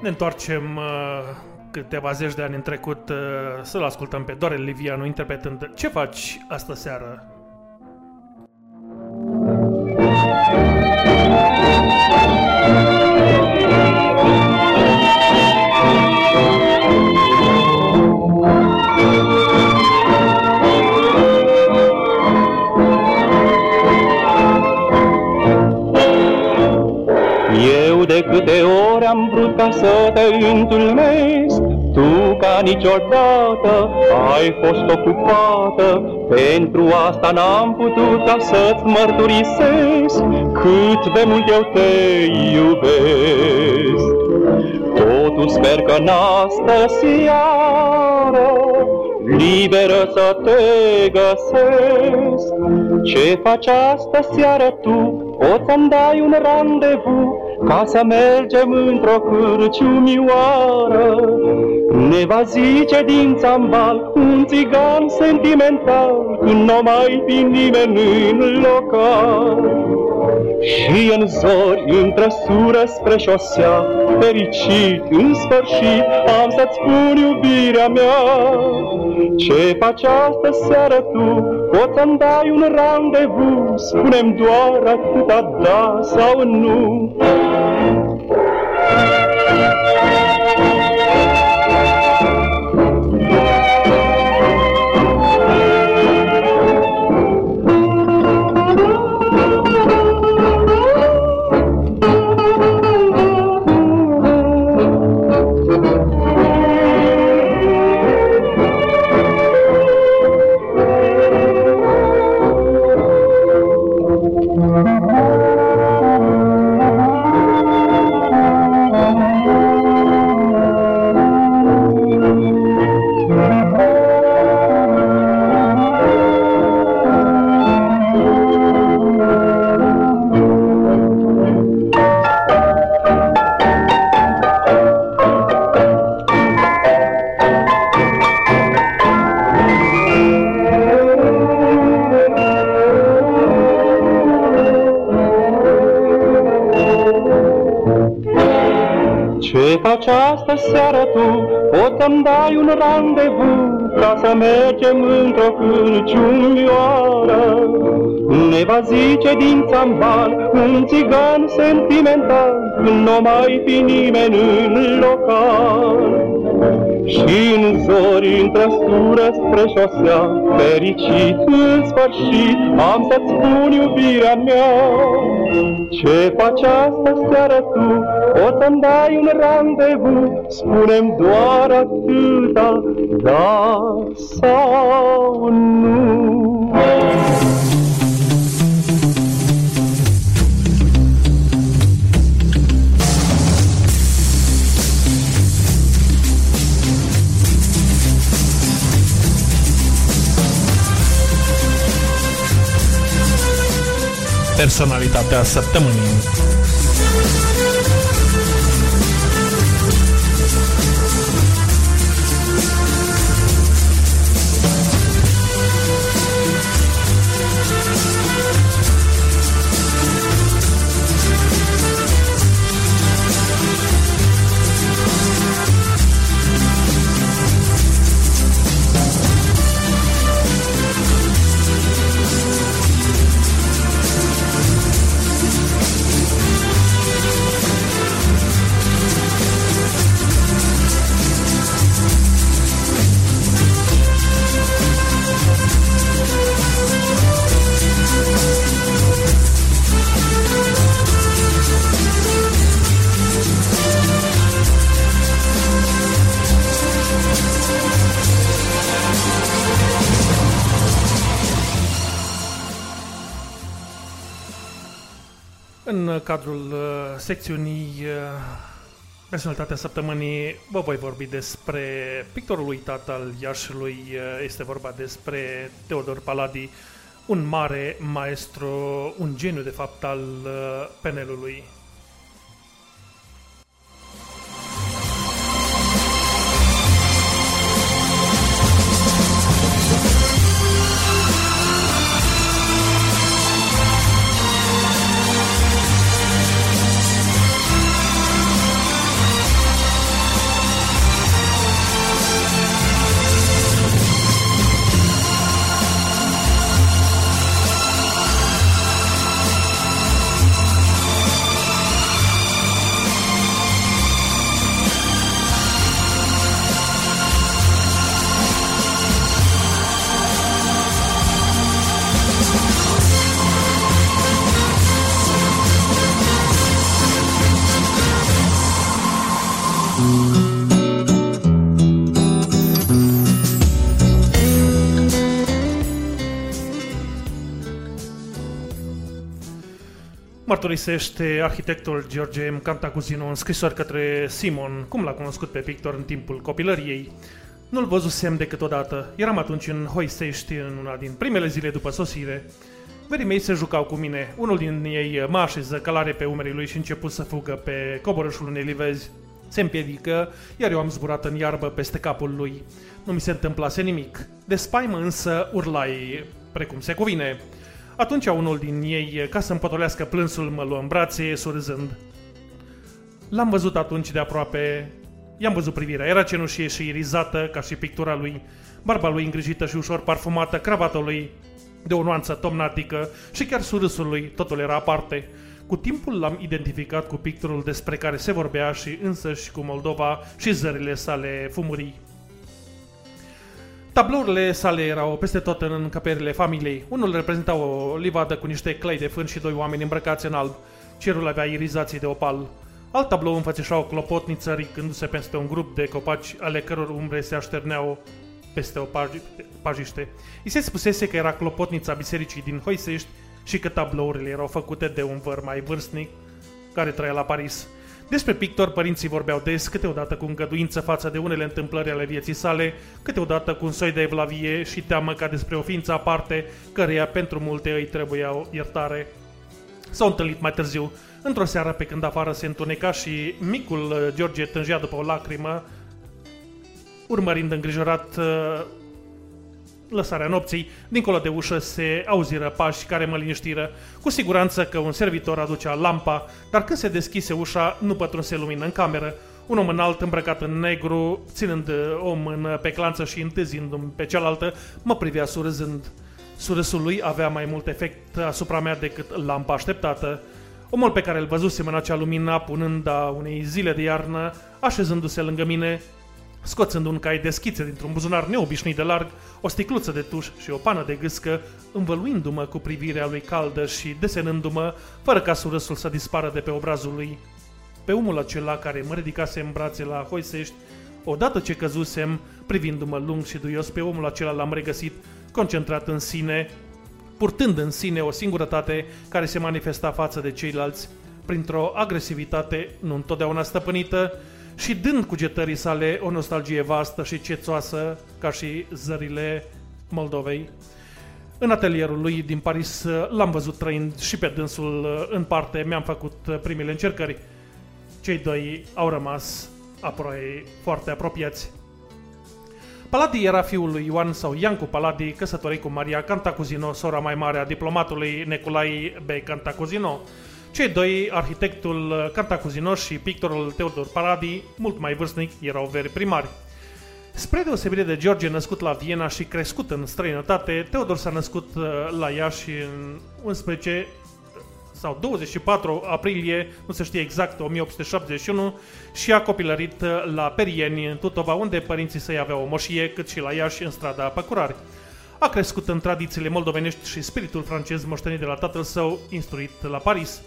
Ne întoarcem uh, câteva zeci de ani în trecut uh, să-l ascultăm pe Dorel Livianu interpretând Ce faci astă seară? Eu de câte ori am vrut ca să te întâlnesc, Tu ca niciodată ai fost ocupată, Pentru asta n-am putut ca să-ți mărturisesc Cât de mult eu te iubesc. Totul sper că n-astă seară liberă să te găsesc. Ce faci astă seară tu? Poți să-mi dai un randevu ca să mergem într-o cârciumioară. Ne va zice din țambal un țigan sentimental, când nu mai fi nimeni în local. Și în zori, în trăsură spre șosea, fericit, în sfârșit, am să-ți spun iubirea mea. Ce faci astă seară tu? Poți să-mi dai un randevu? Spune-mi doar atâta da sau nu. această un randevu ca să mergem într-o cârciumioară. Ne va zice din țambal un țigan sentimental când nu mai fi nimeni în local. Și în zori în trăsură spre șosea, fericit în sfârșit, am să-ți spun iubirea mea. Ce faci asta seară tu? O să-mi dai un randevu, spune doar atâta, da sau nu. Personalitatea săptămânii. Secțiunii uh, Personalitatea săptămânii vă voi vorbi despre pictorul uitat al Iașului. Uh, Este vorba despre Teodor Paladi, un mare maestru, un geniu de fapt al uh, penelului. Mărturisește arhitectul George M. Cantacuzino în scrisori către Simon, cum l-a cunoscut pe pictor în timpul copilăriei. Nu-l văzusem decât odată. Eram atunci în Hoisești, în una din primele zile după sosire. Verii mei se jucau cu mine. Unul din ei mă așeză călare pe umerii lui și început să fugă pe coborâșul unei livezi. Se împiedică, iar eu am zburat în iarbă peste capul lui. Nu mi se întâmplase nimic. De spaimă însă urlai precum se cuvine. Atunci unul din ei, ca să împătolească plânsul, mă luă în brațe, surzând. L-am văzut atunci de aproape, i-am văzut privirea, era cenușie și irizată, ca și pictura lui, barba lui îngrijită și ușor parfumată, cravata lui de o nuanță tomnatică și chiar surâsul lui, totul era aparte. Cu timpul l-am identificat cu picturul despre care se vorbea și însăși cu Moldova și zările sale fumurii. Tablourile sale erau peste tot în încăperile familiei. Unul reprezenta o livadă cu niște clei de fân și doi oameni îmbrăcați în alb. Cerul avea irizații de opal. Alt tablou înfățișa o clopotniță ridicându-se peste un grup de copaci ale căror umbre se așterneau peste o pagi- pajiște. I se spusese că era clopotnița bisericii din Hoisești și că tablourile erau făcute de un văr mai vârstnic care trăia la Paris. Despre pictor, părinții vorbeau des, câteodată cu îngăduință față de unele întâmplări ale vieții sale, câteodată cu un soi de evlavie și teamă ca despre o ființă aparte, căreia pentru multe îi trebuia o iertare. S-au întâlnit mai târziu, într-o seară pe când afară se întuneca și micul uh, George tângea după o lacrimă, urmărind îngrijorat uh, lăsarea nopții, dincolo de ușă se auziră pași care mă liniștiră. Cu siguranță că un servitor aducea lampa, dar când se deschise ușa, nu pătrunse lumină în cameră. Un om înalt îmbrăcat în negru, ținând o mână pe clanță și întârzindu-mi pe cealaltă, mă privea surâzând. Surâsul lui avea mai mult efect asupra mea decât lampa așteptată. Omul pe care îl văzusem în acea lumină, punând a unei zile de iarnă, așezându-se lângă mine, scoțând un cai de schițe dintr-un buzunar neobișnuit de larg, o sticluță de tuș și o pană de gâscă, învăluindu-mă cu privirea lui caldă și desenându-mă, fără ca surâsul să dispară de pe obrazul lui. Pe omul acela care mă ridicase în brațe la Hoisești, odată ce căzusem, privindu-mă lung și duios pe omul acela l-am regăsit, concentrat în sine, purtând în sine o singurătate care se manifesta față de ceilalți, printr-o agresivitate nu întotdeauna stăpânită, și dând cugetării sale o nostalgie vastă și cețoasă, ca și zările Moldovei. În atelierul lui din Paris l-am văzut trăind și pe dânsul în parte mi-am făcut primele încercări. Cei doi au rămas apoi foarte apropiați. Paladi era fiul lui Ioan sau Iancu Paladi, căsătorit cu Maria Cantacuzino, sora mai mare a diplomatului Neculai B. Cantacuzino. Cei doi, arhitectul Cantacuzino și pictorul Teodor Paladi, mult mai vârstnic, erau veri primari. Spre deosebire de George, născut la Viena și crescut în străinătate, Teodor s-a născut uh, la Iași în 11 sau 24 aprilie, nu se știe exact, 1871, și a copilărit uh, la Perieni, în Tutova, unde părinții săi aveau o moșie, cât și la Iași, în strada Păcurari. A crescut în tradițiile moldovenești și spiritul francez moștenit de la tatăl său, instruit la Paris.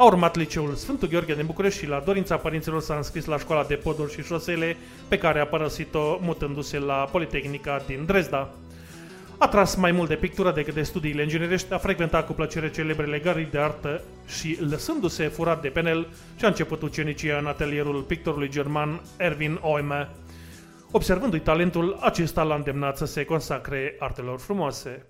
A urmat liceul Sfântul Gheorghe din București și la dorința părinților s-a înscris la școala de poduri și șosele, pe care a părăsit-o mutându-se la Politehnica din Dresda. A tras mai mult de pictură decât de studiile inginerești, a frecventat cu plăcere celebrele gării de artă și, lăsându-se furat de penel, și-a început ucenicia în atelierul pictorului german Erwin Oime. Observându-i talentul, acesta l-a îndemnat să se consacre artelor frumoase.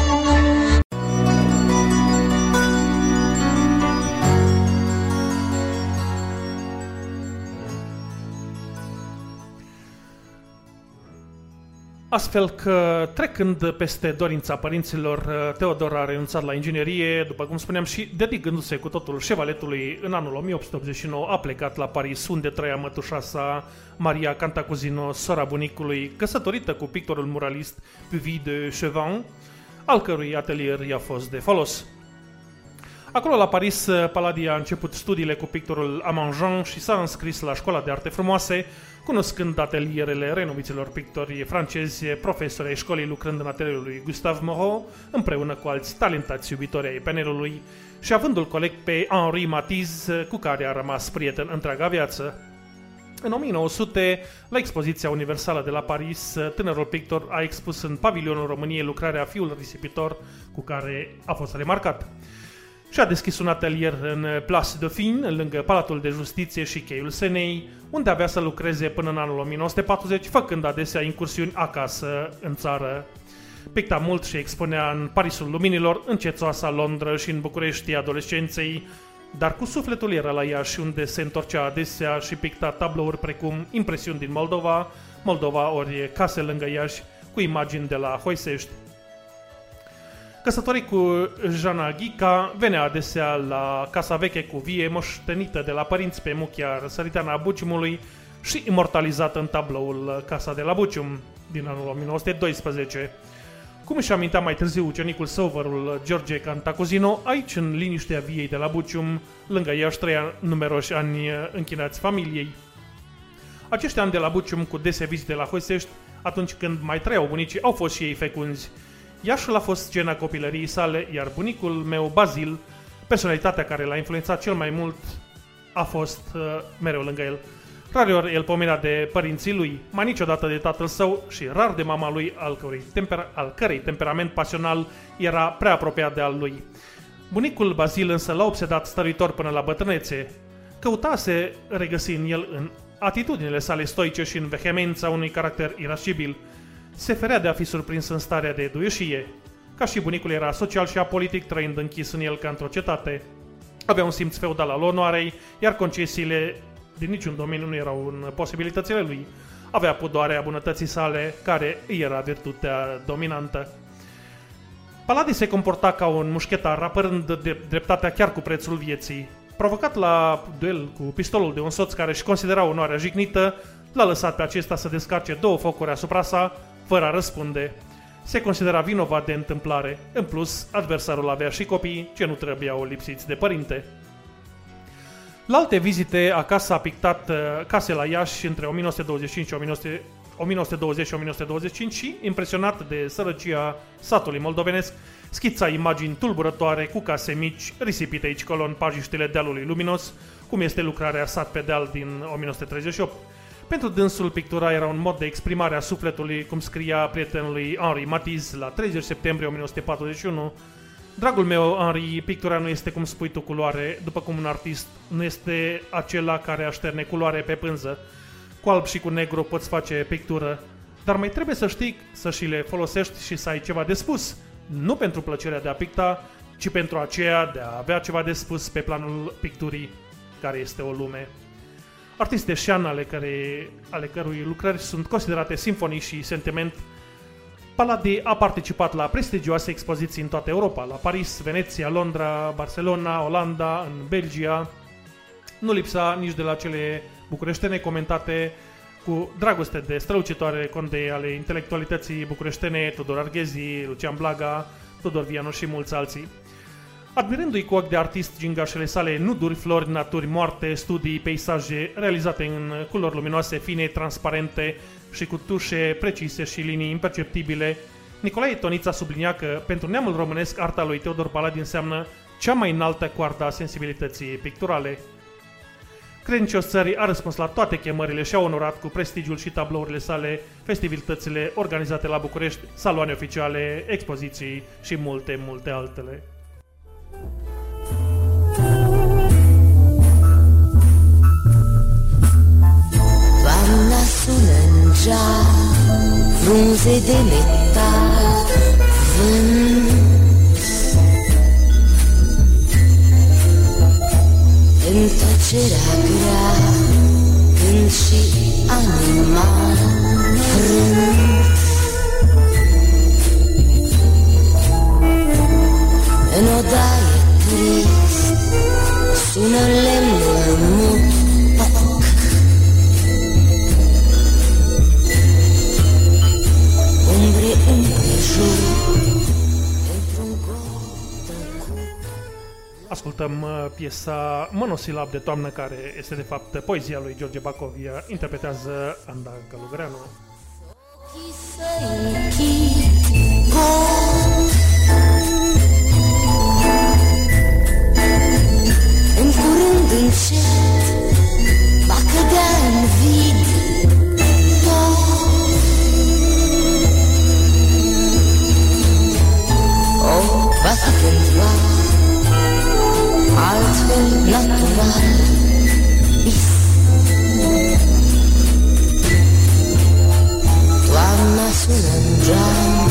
Astfel că, trecând peste dorința părinților, Teodor a renunțat la inginerie, după cum spuneam, și dedicându-se cu totul șevaletului, în anul 1889 a plecat la Paris, unde trăia mătușa sa, Maria Cantacuzino, sora bunicului, căsătorită cu pictorul muralist Puvis de Chevin, al cărui atelier i-a fost de folos. Acolo, la Paris, Palladia a început studiile cu pictorul Amanjean și s-a înscris la școala de arte frumoase, cunoscând atelierele renumiților pictori francezi, profesori ai școlii lucrând în atelierul lui Gustave Moreau, împreună cu alți talentați iubitori ai penelului și avându-l coleg pe Henri Matisse, cu care a rămas prieten întreaga viață. În 1900, la expoziția universală de la Paris, tânărul pictor a expus în pavilionul României lucrarea Fiul risipitor, cu care a fost remarcat și a deschis un atelier în Place de Fin, lângă Palatul de Justiție și Cheiul Senei, unde avea să lucreze până în anul 1940, făcând adesea incursiuni acasă, în țară. Picta mult și expunea în Parisul Luminilor, în Cețoasa, Londra și în București adolescenței, dar cu sufletul era la Iași, unde se întorcea adesea și picta tablouri precum Impresiuni din Moldova, Moldova ori Case lângă Iași, cu imagini de la Hoisești, Căsătorit cu Jana Ghica, venea adesea la casa veche cu vie moștenită de la părinți pe muchia răsăriteană a Buciumului și imortalizată în tabloul Casa de la Bucium din anul 1912. Cum își amintea mai târziu ucenicul său, vărul George Cantacuzino, aici, în liniștea viei de la Bucium, lângă ea trăia numeroși ani închinați familiei. Acești ani de la Bucium, cu dese vizite la Hoisești, atunci când mai trăiau bunicii, au fost și ei fecunzi. Iașul a fost scena copilăriei sale, iar bunicul meu, Bazil, personalitatea care l-a influențat cel mai mult, a fost uh, mereu lângă el. Rareori el pomenea de părinții lui, mai niciodată de tatăl său și rar de mama lui, al cărei, temper- al cărei temperament pasional era prea apropiat de al lui. Bunicul Bazil însă l-a obsedat stăritor până la bătrânețe. Căutase regăsi în el în atitudinile sale stoice și în vehemența unui caracter irascibil – se ferea de a fi surprins în starea de duieșie. Ca și bunicul era social și apolitic, trăind închis în el ca într-o cetate. Avea un simț feudal al onoarei, iar concesiile din niciun domeniu nu erau în posibilitățile lui. avea pudoarea bunătății sale, care era virtutea dominantă. Paladii se comporta ca un mușchetar, apărând de dreptatea chiar cu prețul vieții. Provocat la duel cu pistolul de un soț care își considera onoarea jignită, l-a lăsat pe acesta să descarce două focuri asupra sa, fără a răspunde. Se considera vinovat de întâmplare. În plus, adversarul avea și copii ce nu trebuiau lipsiți de părinte. La alte vizite acasă a pictat uh, case la Iași între 1925 și 1900 1920 și 1925 și, impresionat de sărăcia satului moldovenesc, schița imagini tulburătoare cu case mici, risipite aici colo în pajiștile dealului luminos, cum este lucrarea Sat pe deal din 1938. Pentru dânsul, pictura era un mod de exprimare a sufletului, cum scria prietenului Henri Matisse la 30 septembrie 1941. Dragul meu, Henri, pictura nu este cum spui tu culoare, după cum un artist nu este acela care așterne culoare pe pânză. Cu alb și cu negru poți face pictură, dar mai trebuie să știi să și le folosești și să ai ceva de spus. Nu pentru plăcerea de a picta, ci pentru aceea de a avea ceva de spus pe planul picturii, care este o lume. Artiste șan ale, care, ale cărui lucrări sunt considerate simfonii și sentiment, Paladi a participat la prestigioase expoziții în toată Europa, la Paris, Veneția, Londra, Barcelona, Olanda, în Belgia. Nu lipsa nici de la cele bucureștene comentate cu dragoste de strălucitoare conde ale intelectualității bucureștene, Tudor Arghezi, Lucian Blaga, Tudor Vianu și mulți alții. Admirându-i cu ochi de artist gingașele sale nuduri, flori, naturi moarte, studii, peisaje realizate în culori luminoase, fine, transparente și cu tușe precise și linii imperceptibile, Nicolae Tonița sublinia că pentru neamul românesc arta lui Teodor Paladi înseamnă cea mai înaltă coartă a sensibilității picturale. Credincios țării a răspuns la toate chemările și a onorat cu prestigiul și tablourile sale festivitățile organizate la București, saloane oficiale, expoziții și multe, multe altele. Toamna sună în geam, frunze de metal, vânt. În tăcerea grea, când și animal frânt. În odaie trist, sună lemnul mut, Ascultăm uh, piesa Monosilab de toamnă, care este de fapt poezia lui George Bacovia, interpretează Anda Călugăreanu. Ochii să închid gol În curând încet Va cădea în vid tot O, va fi cândva Altfel natural Vis Toamna sună în geam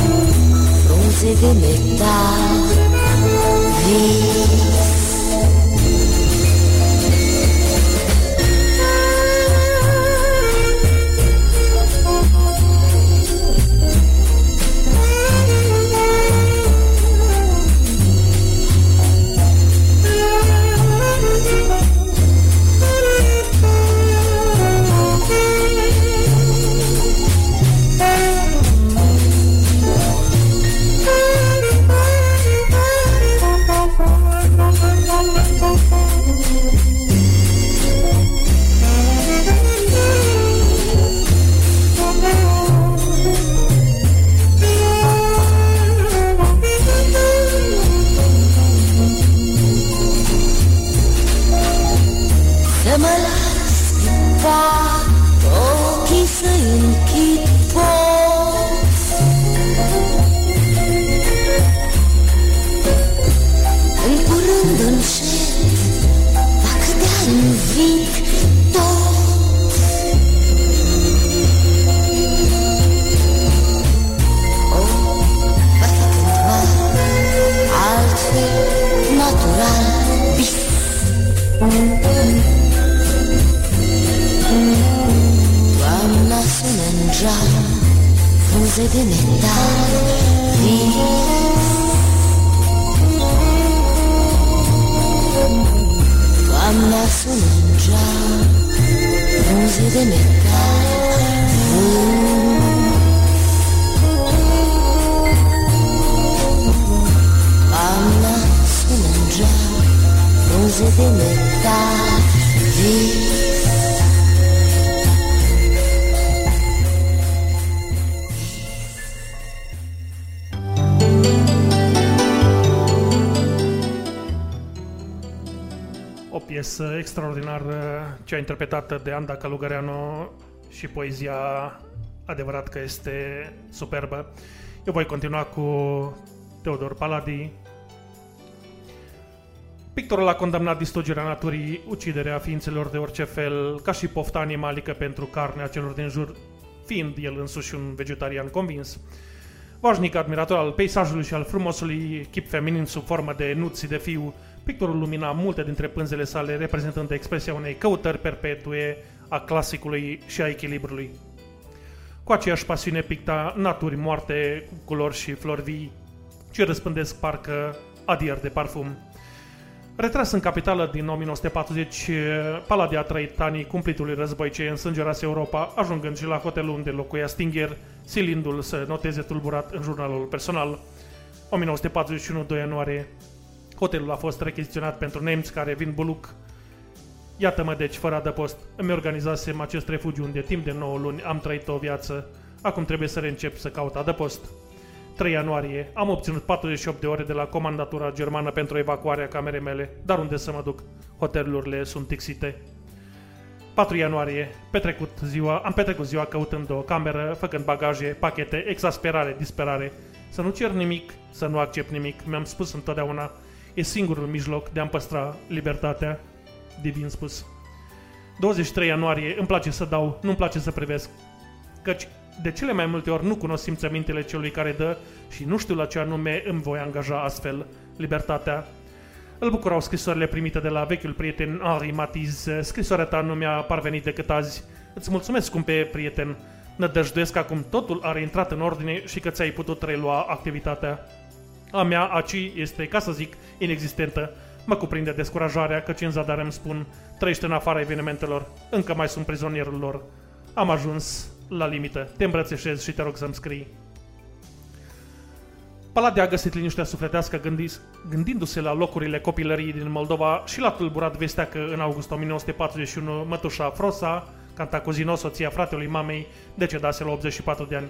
Frunze de Ama las pinta, oh, quise inquitar. Metal Vis frunze de metal vis Toamna sună în geam Frunze de metal Toamna sună în geam Frunze piesă extraordinară, cea interpretată de Anda Calugăreanu și poezia adevărat că este superbă. Eu voi continua cu Teodor Paladi. Pictorul a condamnat distrugerea naturii, uciderea ființelor de orice fel, ca și pofta animalică pentru carnea celor din jur, fiind el însuși un vegetarian convins. Vașnic admirator al peisajului și al frumosului chip feminin sub formă de nuți de fiu, pictorul lumina multe dintre pânzele sale, reprezentând expresia unei căutări perpetue a clasicului și a echilibrului. Cu aceeași pasiune picta naturi moarte, cu culori și flori vii, ce răspândesc parcă adier de parfum. Retras în capitală din 1940, Palladio a trăit anii cumplitului război ce însângerase Europa, ajungând și la hotelul unde locuia Stinger, silindu-l să noteze tulburat în jurnalul personal. 1941, 2 ianuarie, hotelul a fost rechiziționat pentru nemți care vin buluc. Iată-mă deci, fără adăpost, îmi organizasem acest refugiu unde timp de 9 luni am trăit o viață. Acum trebuie să reîncep să caut adăpost. 3 ianuarie, am obținut 48 de ore de la comandatura germană pentru evacuarea camerei mele, dar unde să mă duc? Hotelurile sunt tixite. 4 ianuarie, petrecut ziua, am petrecut ziua căutând o cameră, făcând bagaje, pachete, exasperare, disperare. Să nu cer nimic, să nu accept nimic, mi-am spus întotdeauna, e singurul mijloc de a-mi păstra libertatea, divin spus. 23 ianuarie, îmi place să dau, nu-mi place să privesc, căci de cele mai multe ori nu cunosc simțămintele celui care dă și nu știu la ce anume îmi voi angaja astfel libertatea. Îl bucurau scrisorile primite de la vechiul prieten Henri Matiz. Scrisoarea ta nu mi-a parvenit decât azi. Îți mulțumesc, scumpe prieten. Nădăjduiesc acum totul a reintrat în ordine și că ți-ai putut relua activitatea. A mea, aci, este, ca să zic, inexistentă. Mă cuprinde descurajarea, căci în zadar îmi spun, trăiește în afara evenimentelor, încă mai sunt prizonierul lor. Am ajuns la limită, te îmbrățișez și te rog să-mi scrii. Palladio a găsit liniștea sufletească gândis, gândindu-se la locurile copilăriei din Moldova și l-a tulburat vestea că în august 1941 mătușa Frosa, Cantacuzino, soția fratelui mamei, decedase la 84 de ani.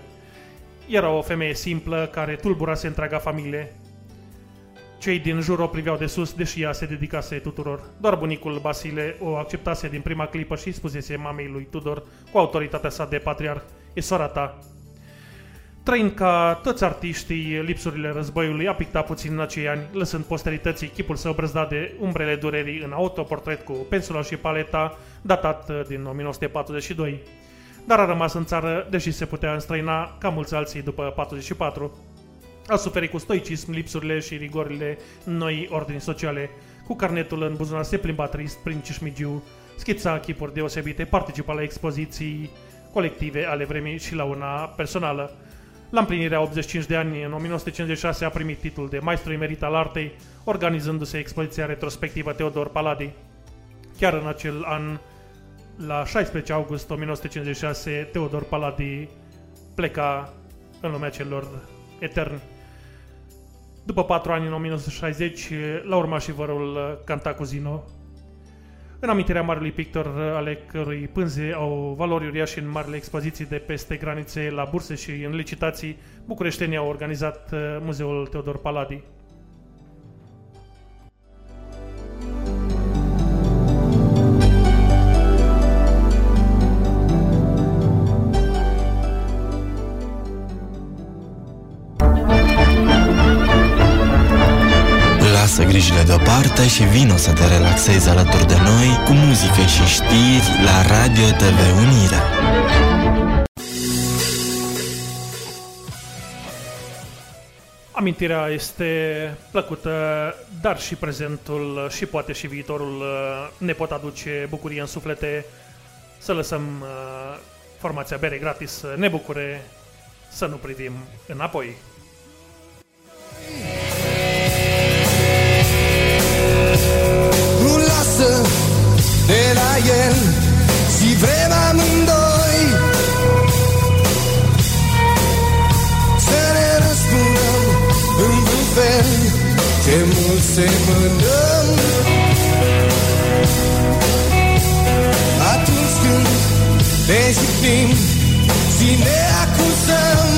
Era o femeie simplă care tulburase întreaga familie. Cei din jur o priveau de sus, deși ea se dedicase tuturor. Doar bunicul Basile o acceptase din prima clipă și spusese mamei lui Tudor cu autoritatea sa de patriarh, e sora ta. Trăind ca toți artiștii lipsurile războiului, a pictat puțin în acei ani, lăsând posterității chipul său brăzdat de umbrele durerii în autoportret cu pensula și paleta, datat din 1942. Dar a rămas în țară, deși se putea înstrăina ca mulți alții după 44. A suferit cu stoicism lipsurile și rigorile noi ordini sociale. Cu carnetul în buzunar se plimba trist prin Cismigiu, schița chipuri deosebite, participa la expoziții colective ale vremii și la una personală. La împlinirea 85 de ani, în 1956, a primit titlul de maestru emerit al artei, organizându-se expoziția retrospectivă Teodor Paladi. Chiar în acel an, la 16 august 1956, Teodor Paladi pleca în lumea celor eterni. După patru ani, în 1960, l-a urmat și vărul Cantacuzino. În amintirea marelui pictor, ale cărui pânze au valori uriașe în marile expoziții de peste granițe, la burse și în licitații, bucureștenii au organizat uh, Muzeul Teodor Paladi. Lasă grijile deoparte și vino să te relaxezi alături de noi cu muzică și știri la Radio TV unire. Amintirea este plăcută, dar și prezentul și poate și viitorul uh, ne pot aduce bucurie în suflete. Să lăsăm uh, formația bere gratis să ne bucure, să nu privim înapoi. Yeah. la el și vrem amândoi. Să ne răspundem în vreun fel Ce mult semănăm Atunci când ne jignim și ne acuzăm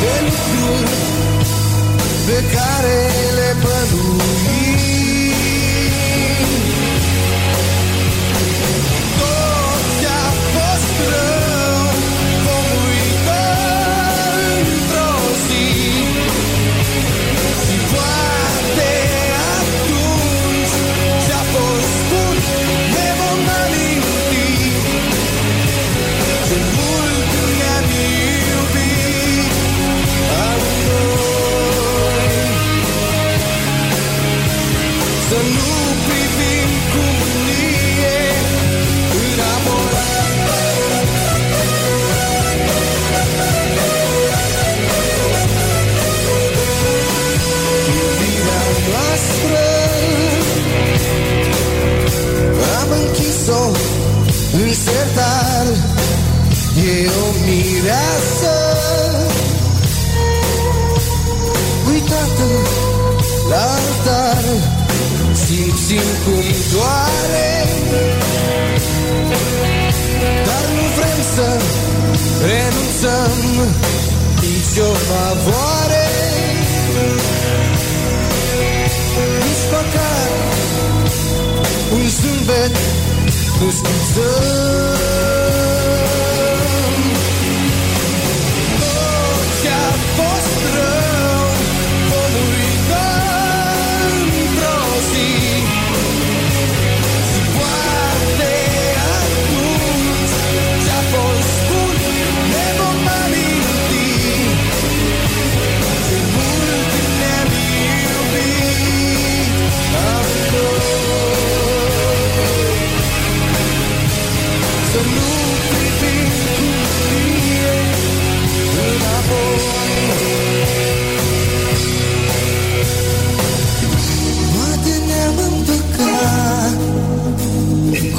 De lucruri pe care beso insertar eu mireasă. Uitată la altar Simt, simt cum doare. Dar nu vrem să renunțăm o favoare. Nici măcar un zâmbet This one's.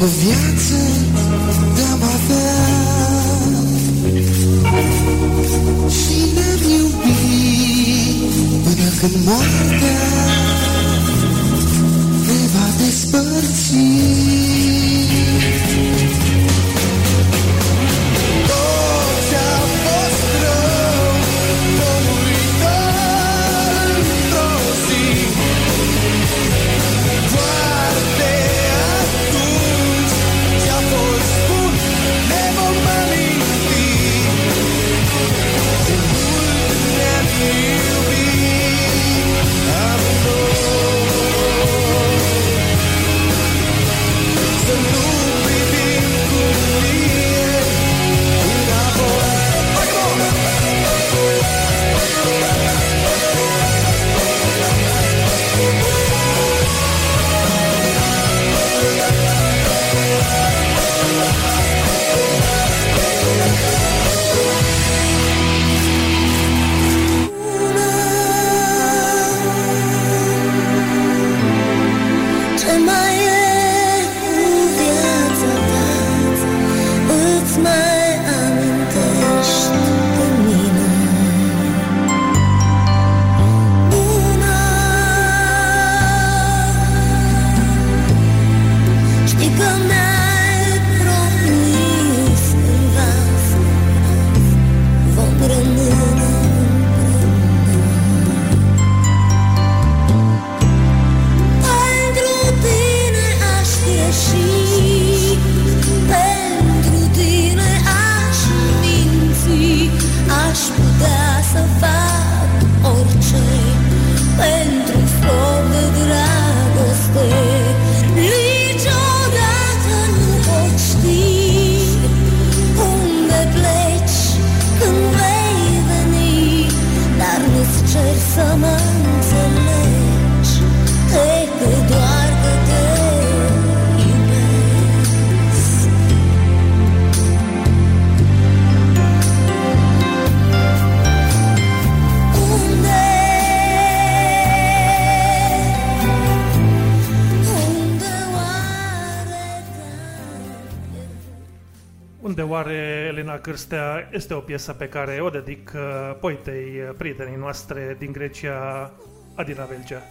o viață de-am avea. Și ne-am iubit până când moartea Cârstea este o piesă pe care o dedic uh, poetei uh, prietenii noastre din Grecia, Adina Velgea.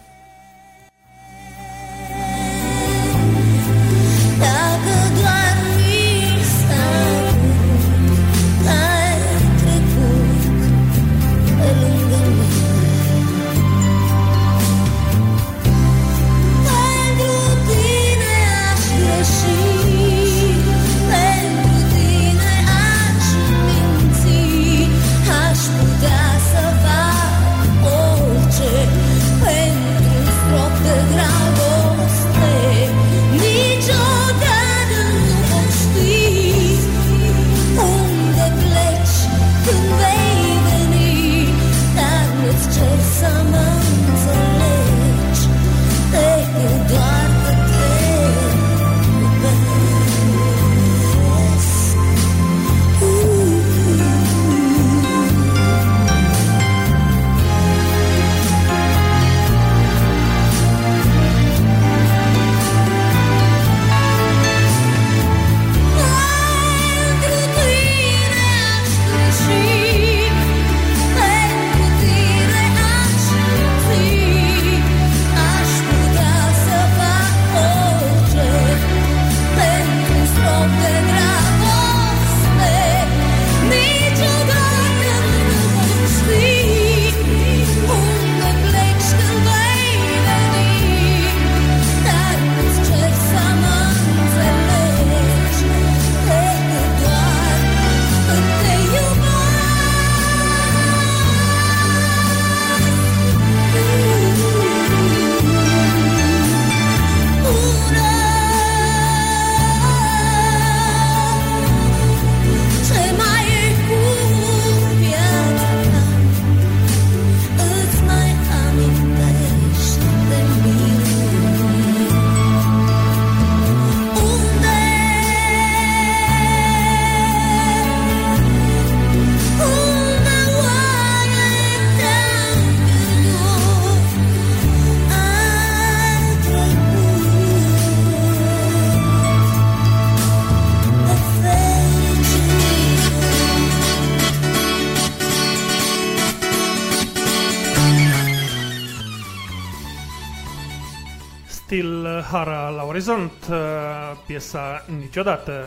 Joe, that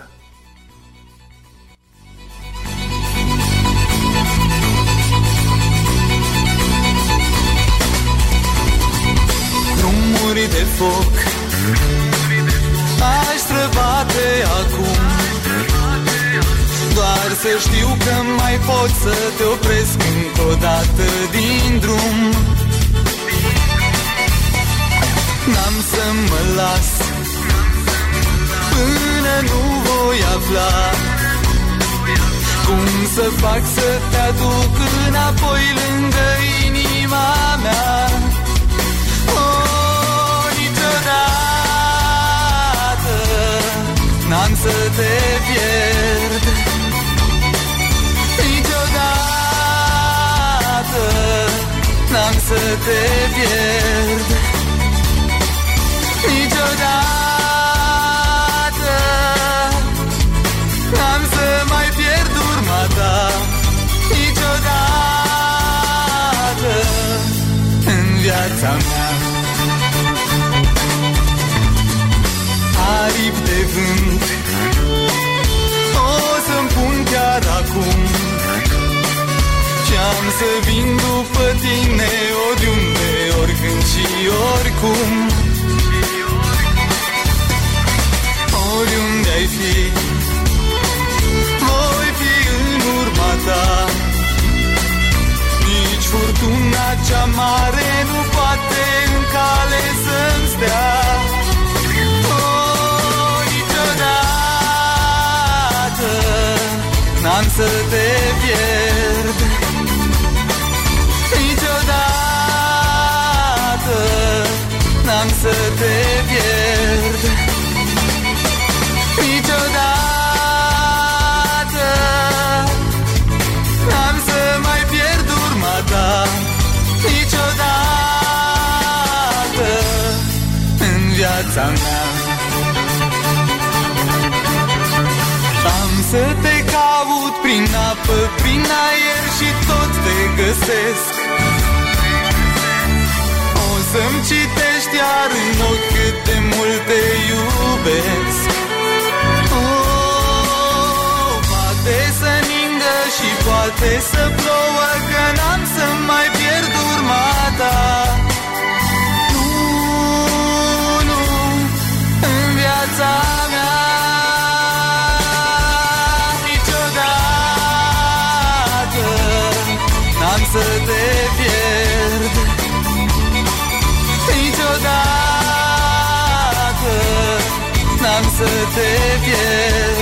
ai fi. Voi fi în urma ta. Nici furtuna cea mare nu poate în cale să-mi stea. Oh, niciodată N-am să te pierd. viața mea. Am să te caut prin apă, prin aer și tot te găsesc. O să-mi citești iar în ochi cât de mult te iubesc. Oh, Poate să ningă și poate să plouă Că n-am să mai pierd urma ta. Să te pierd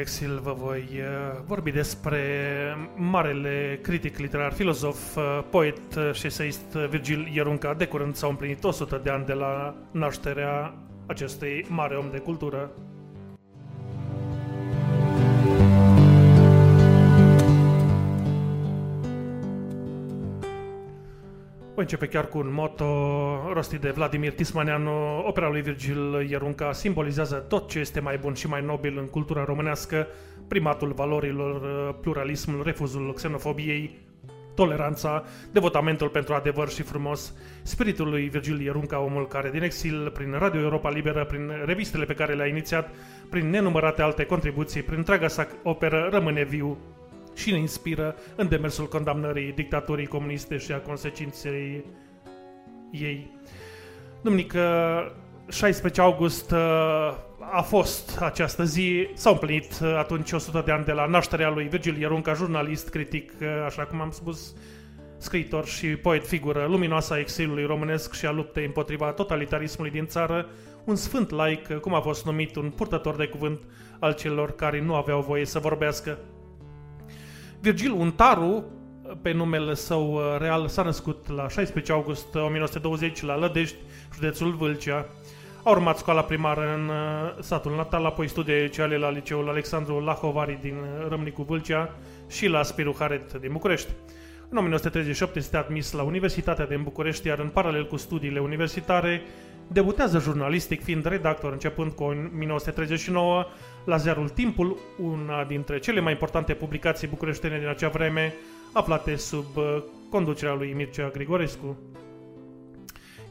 Exil vă voi uh, vorbi despre marele critic literar, filozof, uh, poet uh, și eseist Virgil Ierunca. De curând s-au împlinit 100 de ani de la nașterea acestui mare om de cultură. Începe chiar cu un moto rostit de Vladimir Tismaneanu. Opera lui Virgil Ierunca simbolizează tot ce este mai bun și mai nobil în cultura românească, primatul valorilor, pluralismul, refuzul xenofobiei, toleranța, devotamentul pentru adevăr și frumos, spiritul lui Virgil Ierunca, omul care din exil, prin Radio Europa Liberă, prin revistele pe care le-a inițiat, prin nenumărate alte contribuții, prin întreaga sa operă, rămâne viu și ne inspiră în demersul condamnării dictaturii comuniste și a consecinței ei. Dumnică 16 august uh, a fost această zi, s-au împlinit uh, atunci 100 de ani de la nașterea lui Virgil Ierunca, jurnalist, critic, uh, așa cum am spus, scriitor și poet figură luminoasă a exilului românesc și a luptei împotriva totalitarismului din țară, un sfânt laic, cum a fost numit un purtător de cuvânt al celor care nu aveau voie să vorbească. Virgil Untaru, pe numele său uh, real, s-a născut la 16 august 1920 la Lădești, județul Vâlcea. A urmat școala primară în uh, satul natal, apoi studii liceale la liceul Alexandru Lahovari din uh, Râmnicu Vâlcea și la Spiru Haret din București. În 1938 este admis la Universitatea din București, iar în paralel cu studiile universitare, debutează jurnalistic, fiind redactor începând cu 1939 la ziarul Timpul, una dintre cele mai importante publicații bucureștene din acea vreme, aflate sub uh, conducerea lui Mircea Grigorescu.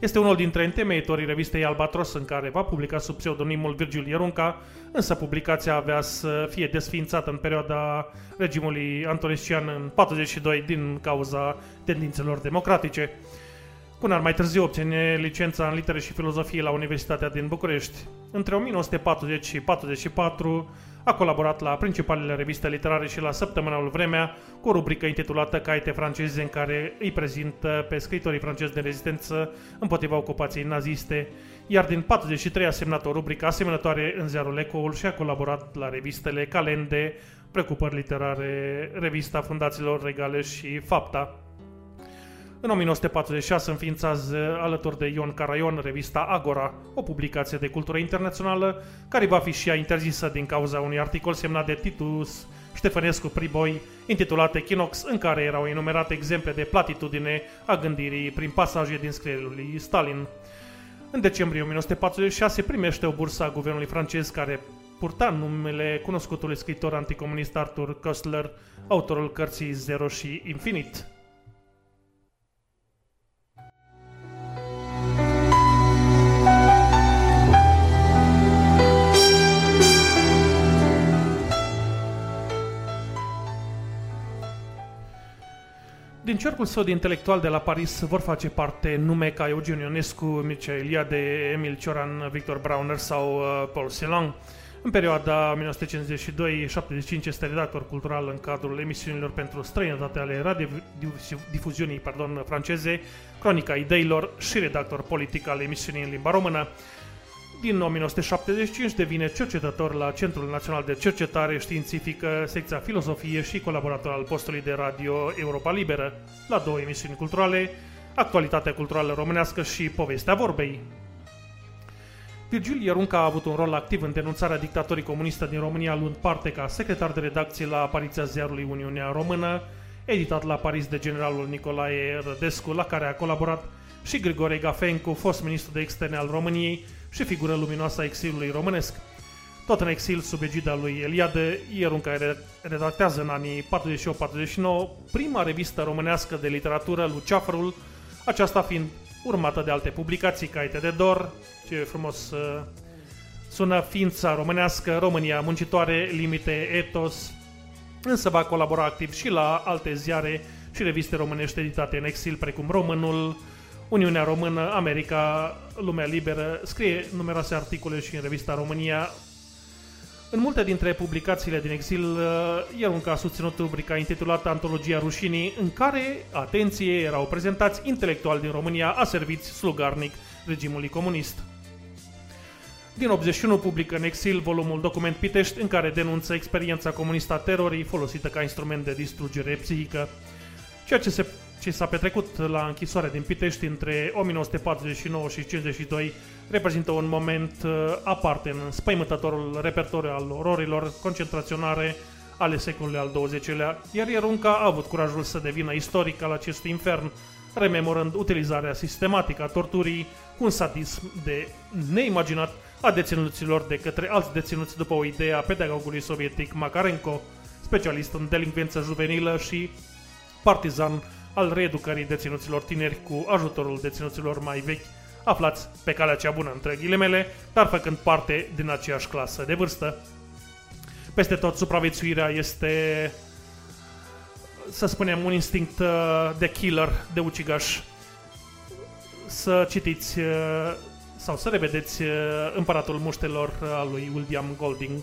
Este unul dintre întemeitorii revistei Albatros în care va publica sub pseudonimul Virgil Ierunca, însă publicația avea să fie desființată în perioada regimului Antonescian în 42 din cauza tendințelor democratice. Cu un an mai târziu obține licența în litere și filozofie la Universitatea din București. Între 1940 și 44 a colaborat la principalele reviste literare și la Săptămânalul Vremea cu o rubrică intitulată Caite franceze în care îi prezintă pe scritorii francezi de rezistență împotriva ocupației naziste, iar din 43 a semnat o rubrică asemănătoare în ziarul Ecoul și a colaborat la revistele Calende, Preocupări literare, Revista Fundațiilor Regale și Fapta. În 1946 înființează alături de Ion Caraion revista Agora, o publicație de cultură internațională, care va fi și ea interzisă din cauza unui articol semnat de Titus Ștefănescu Priboi, intitulat Echinox, în care erau enumerate exemple de platitudine a gândirii prin pasaje din scrierile lui Stalin. În decembrie 1946 primește o bursă a guvernului francez care purta numele cunoscutului scriitor anticomunist Arthur Koestler, autorul cărții Zero și Infinit. Din cercul său de intelectual de la Paris vor face parte nume ca Eugen Ionescu, Mircea Eliade, Emil Cioran, Victor Brauner sau uh, Paul Celan. În perioada 1952-75 este redactor cultural în cadrul emisiunilor pentru străinătate ale radiodifuziunii pardon, franceze, Cronica Ideilor și redactor politic al emisiunii în limba română. Din 1975 devine cercetător la Centrul Național de Cercetare Științifică, secția Filosofie și colaborator al postului de radio Europa Liberă, la două emisiuni culturale, Actualitatea culturală românească și Povestea vorbei. Virgil Ierunca a avut un rol activ în denunțarea dictatorii comuniste din România, luând parte ca secretar de redacție la apariția ziarului Uniunea Română, editat la Paris de generalul Nicolae Rădescu, la care a colaborat și Grigore Gafencu, fost ministru de externe al României și figură luminoasă a exilului românesc. Tot în exil, sub egida lui Eliade, Ierunca re- redactează în anii 48-49 prima revistă românească de literatură, Luceafărul, aceasta fiind urmată de alte publicații, Caite de Dor, ce frumos uh, sună ființa românească, România muncitoare, limite, etos, însă va colabora activ și la alte ziare și reviste românești editate în exil, precum Românul, Uniunea Română, America, Lumea Liberă, scrie numeroase articole și în revista România. În multe dintre publicațiile din exil, Ierunca a susținut rubrica intitulată Antologia Rușinii, în care, atenție, erau prezentați intelectuali din România aserviți slugarnic regimului comunist. Din 81 publică în exil volumul Document Pitești, în care denunță experiența comunistă a terorii folosită ca instrument de distrugere psihică. Ceea ce se ce s-a petrecut la închisoarea din Pitești între 1949 și 52 reprezintă un moment uh, aparte în spăimântătorul repertoriu al ororilor concentraționare ale secolului al XX-lea, iar Ierunca a avut curajul să devină istoric al acestui infern, rememorând utilizarea sistematică a torturii cu un sadism de neimaginat a deținuților de către alți deținuți după o idee a pedagogului sovietic Makarenko, specialist în delinvență juvenilă și partizan al reeducării deținuților tineri cu ajutorul deținuților mai vechi, aflați pe calea cea bună între ghilimele, dar făcând parte din aceeași clasă de vârstă. Peste tot, supraviețuirea este, să spunem, un instinct uh, de killer, de ucigaș. Să citiți uh, sau să revedeți uh, Împăratul Muștelor al lui William Golding.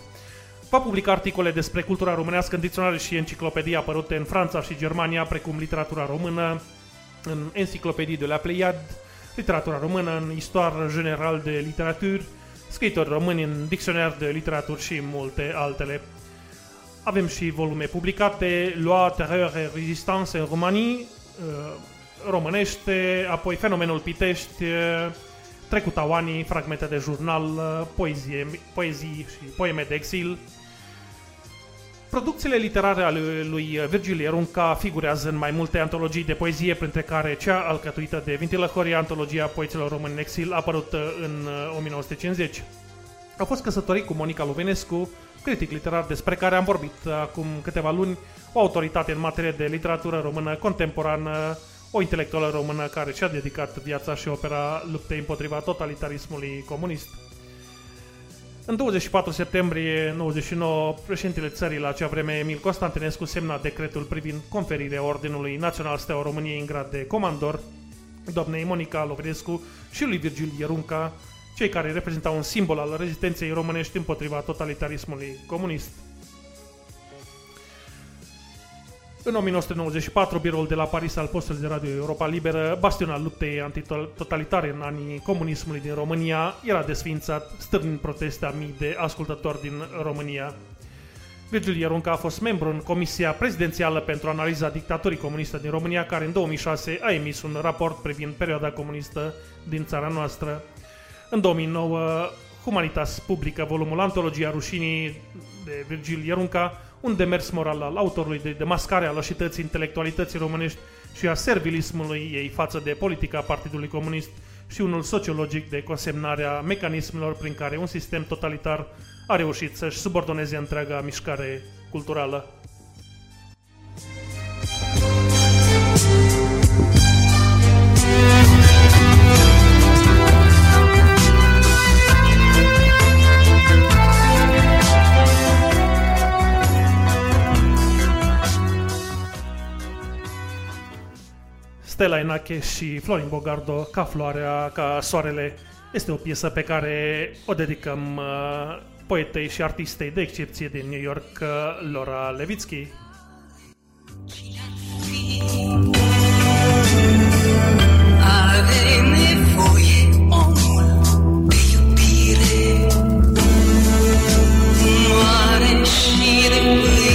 Va publica articole despre cultura românească în dicționare și enciclopedii apărute în Franța și Germania, precum literatura română, în Enciclopedie de la Pleiad, literatura română în Histoire General de Literatură, scriitori români în Dicționar de Literatură și multe altele. Avem și volume publicate, Loi, Terreur et Résistance în România, românește, apoi Fenomenul Pitești, uh, Trecutawanii, fragmente de jurnal, uh, poezie, poezii și poeme de exil. Producțiile literare ale lui Virgil Ierunca figurează în mai multe antologii de poezie, printre care cea alcătuită de Vintilă Horia, antologia poeților români în exil, apărută în uh, 1950. A fost căsătorit cu Monica Lovenescu, critic literar despre care am vorbit acum câteva luni, o autoritate în materie de literatură română contemporană, o intelectuală română care și-a dedicat viața și opera luptei împotriva totalitarismului comunist. În 24 septembrie 99, președintele țării la acea vreme, Emil Constantinescu, semna decretul privind conferirea Ordinului Național Steaua României în grad de comandor, doamnei Monica Lovedescu și lui Virgil Ierunca, cei care reprezentau un simbol al rezistenței românești împotriva totalitarismului comunist. În 1994, biroul de la Paris al postului de radio Europa Liberă, bastion al luptei antitotalitare în anii comunismului din România, era desfințat, stârnind proteste a mii de ascultători din România. Virgil Ierunca a fost membru în Comisia Prezidențială pentru Analiza Dictaturii Comuniste din România, care în 2006 a emis un raport privind perioada comunistă din țara noastră. În 2009, Humanitas publică volumul Antologia Rușinii de Virgil Ierunca, un demers moral al autorului de demascare a lășității intelectualității românești și a servilismului ei față de politica Partidului Comunist și unul sociologic de consemnare a mecanismelor prin care un sistem totalitar a reușit să-și subordoneze întreaga mișcare culturală. Stella Enache și Florin Bogardo, ca floarea, ca soarele, este o piesă pe care o dedicăm uh, poetei și artistei de excepție din New York, uh, Laura Levitsky. Are nevoie omul de iubire Nu are și de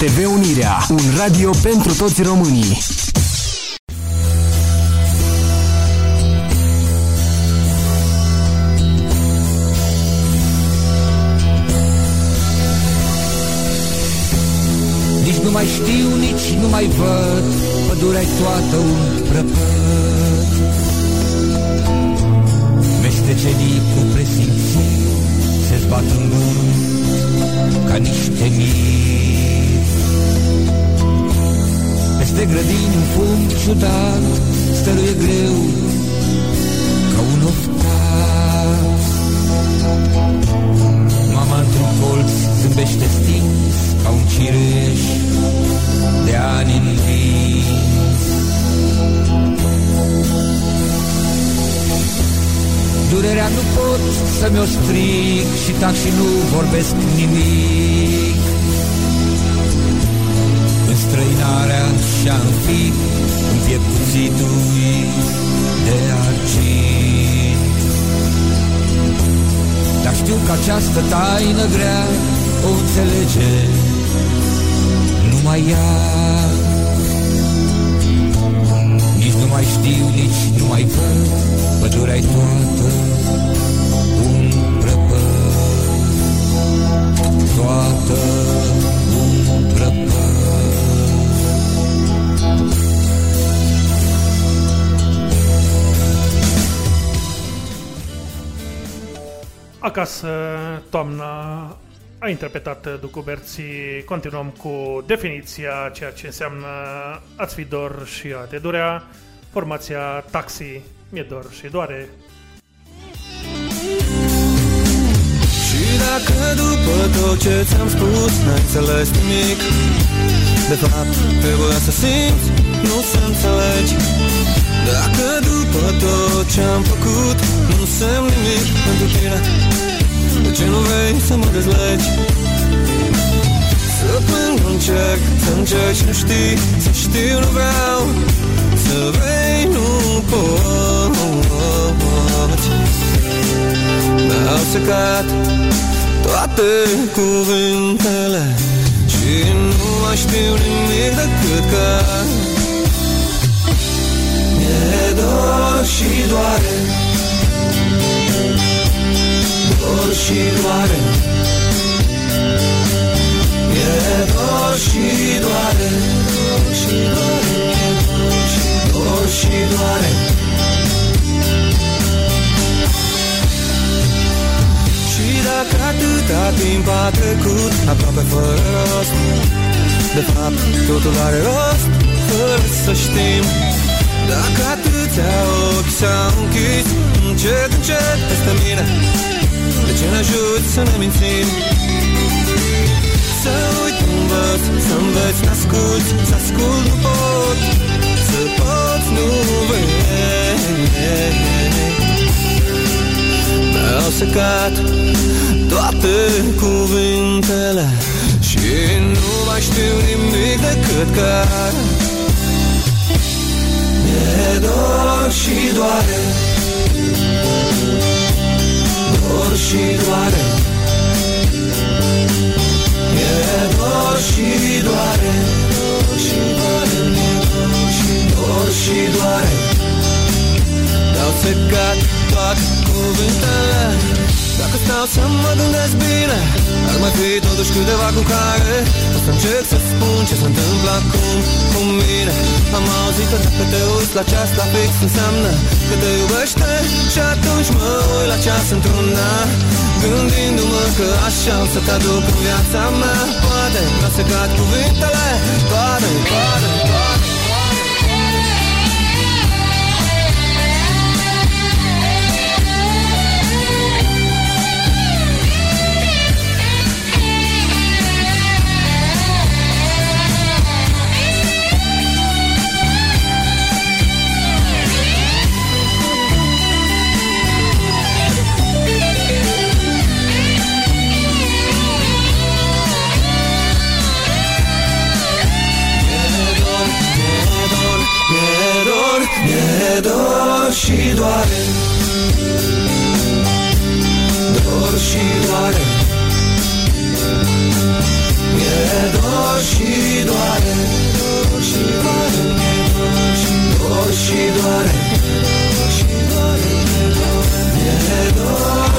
RTV Unirea, un radio pentru toți românii. Nici nu mai știu, nici nu mai văd, pădurea toată un prăpăd. Mestecenii cu presimțiri se zbat în ca niște mii Peste grădini un fum ciudat Stăruie greu ca un oftat Mama într-un colț zâmbește stins Ca un cireș de ani învins Durerea nu pot să-mi o strig Și tac și nu vorbesc nimic Înstrăinarea și-a înfipt În piept cuțitul de argint. Dar știu că această taină grea O înțelege numai ea Nici nu mai știu, nici nu mai văd Pădurea-i toată un prăpăd Toată Acasă, toamna a interpretat Ducuberții. Continuăm cu definiția ceea ce înseamnă ați fi dor și a te durea. Formația Taxi, mi-e dor și doare. Și dacă după tot ce ți-am spus N-ai înțeles nimic De fapt, trebuie să simți Nu să înțelegi Dacă după tot ce-am făcut Nu semn nimic pentru tine De ce nu vrei să mă dezlegi? Să plâng, nu încerc Să încerci, nu știi Să știu, nu vreau. Să vrei, nu poți Mi-au secat toate cuvintele Și nu mai știu nimic decât că Mi-e dor și doare. Dor și doare Mi-e dor și doare. Dor și doare. Dor și doare. Și dacă atâta timp a trecut Aproape fără rost De fapt, totul are rost Fără să știm. Dacă atâția ochi s-au închis Încet, încet peste mine De ce ne ajut să ne mințim? Să uit nu învăț Să înveți, să asculti Să ascult nu pot. Să poți nu vrei Mi-au secat toate cuvintele Și nu mai știu nimic decât că Mi-e dor și doare Dor și doare. Mi-e dor și doare. Dor și doare. Mi-e dor și dor și doare Mi-au secat toate cuvintele. Dacă stau să mă gândesc bine Ar mai fi totuși câteva cu care O să încerc să spun ce se întâmplă acum cu mine. Am auzit că dacă te uiți la ceas la fix înseamnă Că te iubește. Și atunci mă uit la ceas într-una Gândindu-mă că așa o să te aduc în viața mea. Poate vreau să cad cuvintele Poate, poate, și doare. Dor și doare. E dor și doare. Dor și doare. Dor și doare Dor și doare E dor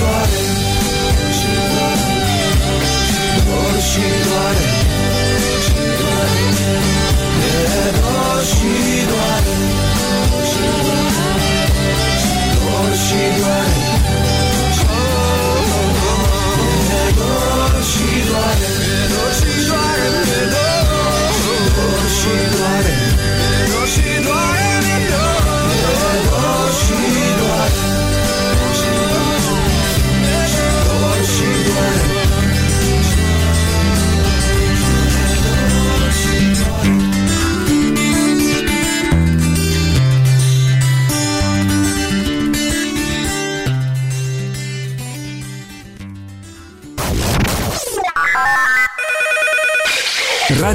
doare. Dor și doare. E dor și doare. she was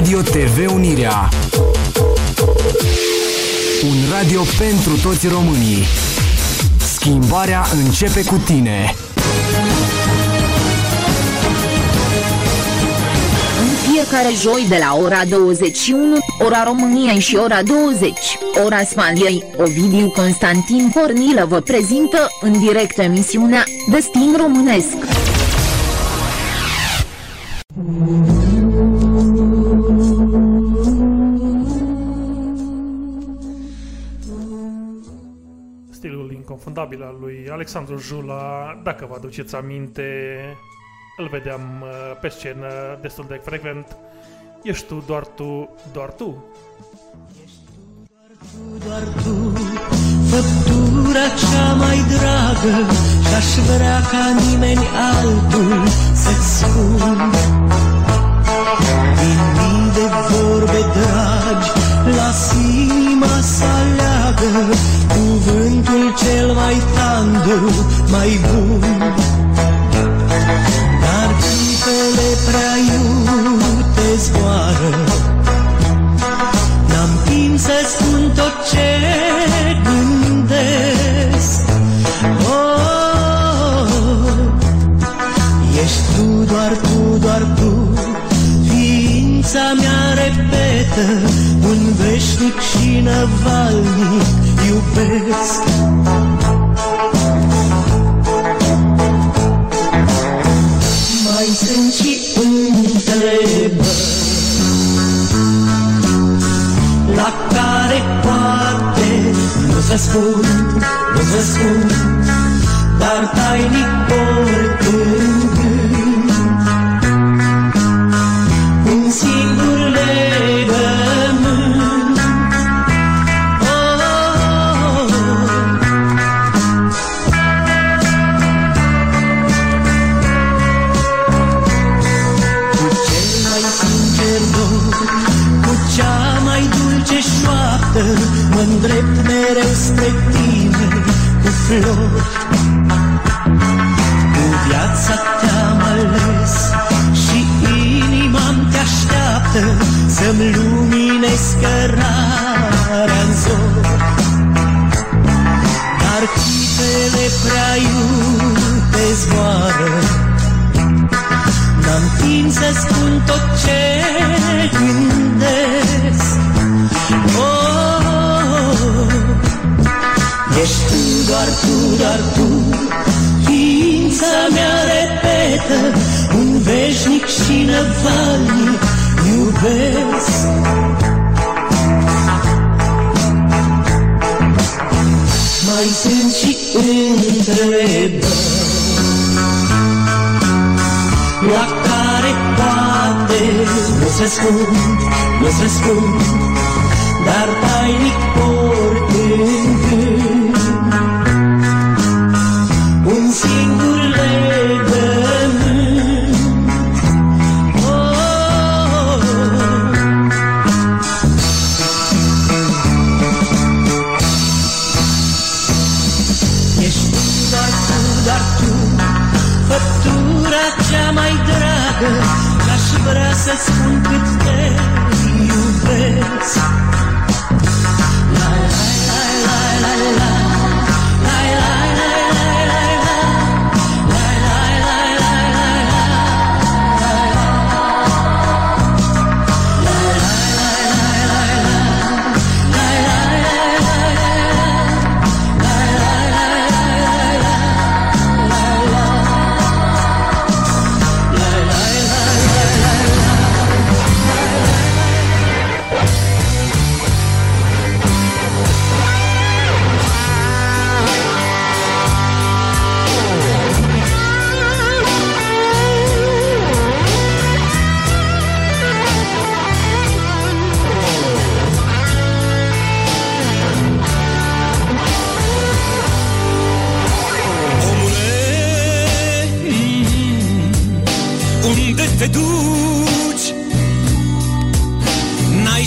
Radio TV Unirea. Un radio pentru toți românii. Schimbarea începe cu tine. În fiecare joi de la ora 21, ora României și ora 20, ora Spaniei, Ovidiu Constantin Pornilă vă prezintă în direct emisiunea Destin Românesc. Alexandru Jula, dacă vă aduceți aminte, îl vedeam uh, pe scenă destul de frecvent. Ești tu, doar tu, doar tu. Doar tu, făptura cea mai dragă Și-aș vrea ca nimeni altul să-ți spun Din mii de vorbe dragi, las inima să aleagă Cuvântul cel mai tandru, mai bun. Dar clipele prea iute zboară. N-am timp să spun tot ce repetă Un veșnic și năvalnic iubesc Mai sunt și întrebări la care poate nu să spun, nu să spun, dar tainic oricând. Un mereu spre tine cu flori. Cu viața te-am ales și inima-mi te așteaptă să-mi luminezi cărarea în zor. Dar clipele prea iute zboară N-am timp să spun tot ce gândesc Ești tu, doar tu, doar tu. Ființa mea repetă Un veșnic și năvalnic iubesc. Mai sunt și întrebări. La care poate nu se spun, nu se spun, dar tainic vrea să spun cât te iubesc La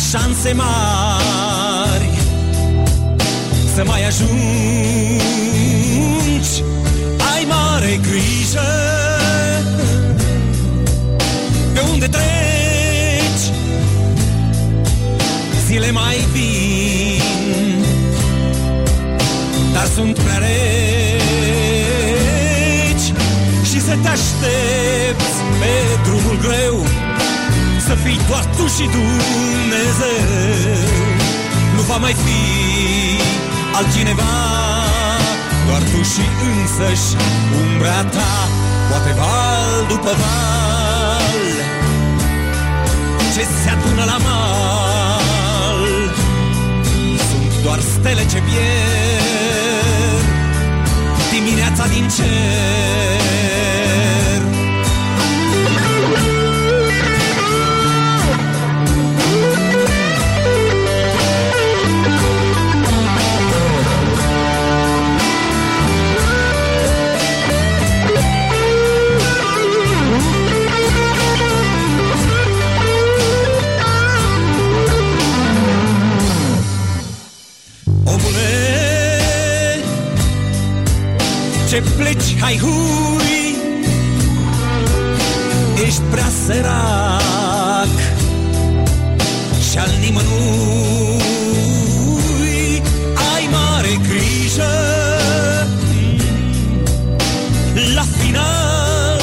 șanse mari Să mai ajungi. Ai mare grijă Pe unde treci. Zile mai vin Dar sunt prea reci. Și să te aștepți pe drumul greu Să fii doar tu și Dumnezeu. Nu va mai fi altcineva Doar tu și însăși umbra ta Poate val după val. Ce se adună la mal? Sunt doar stele ce pierd Dimineața din cer ce pleci, hai hui. Ești prea sărac Și al nimănui. Ai mare grijă. La final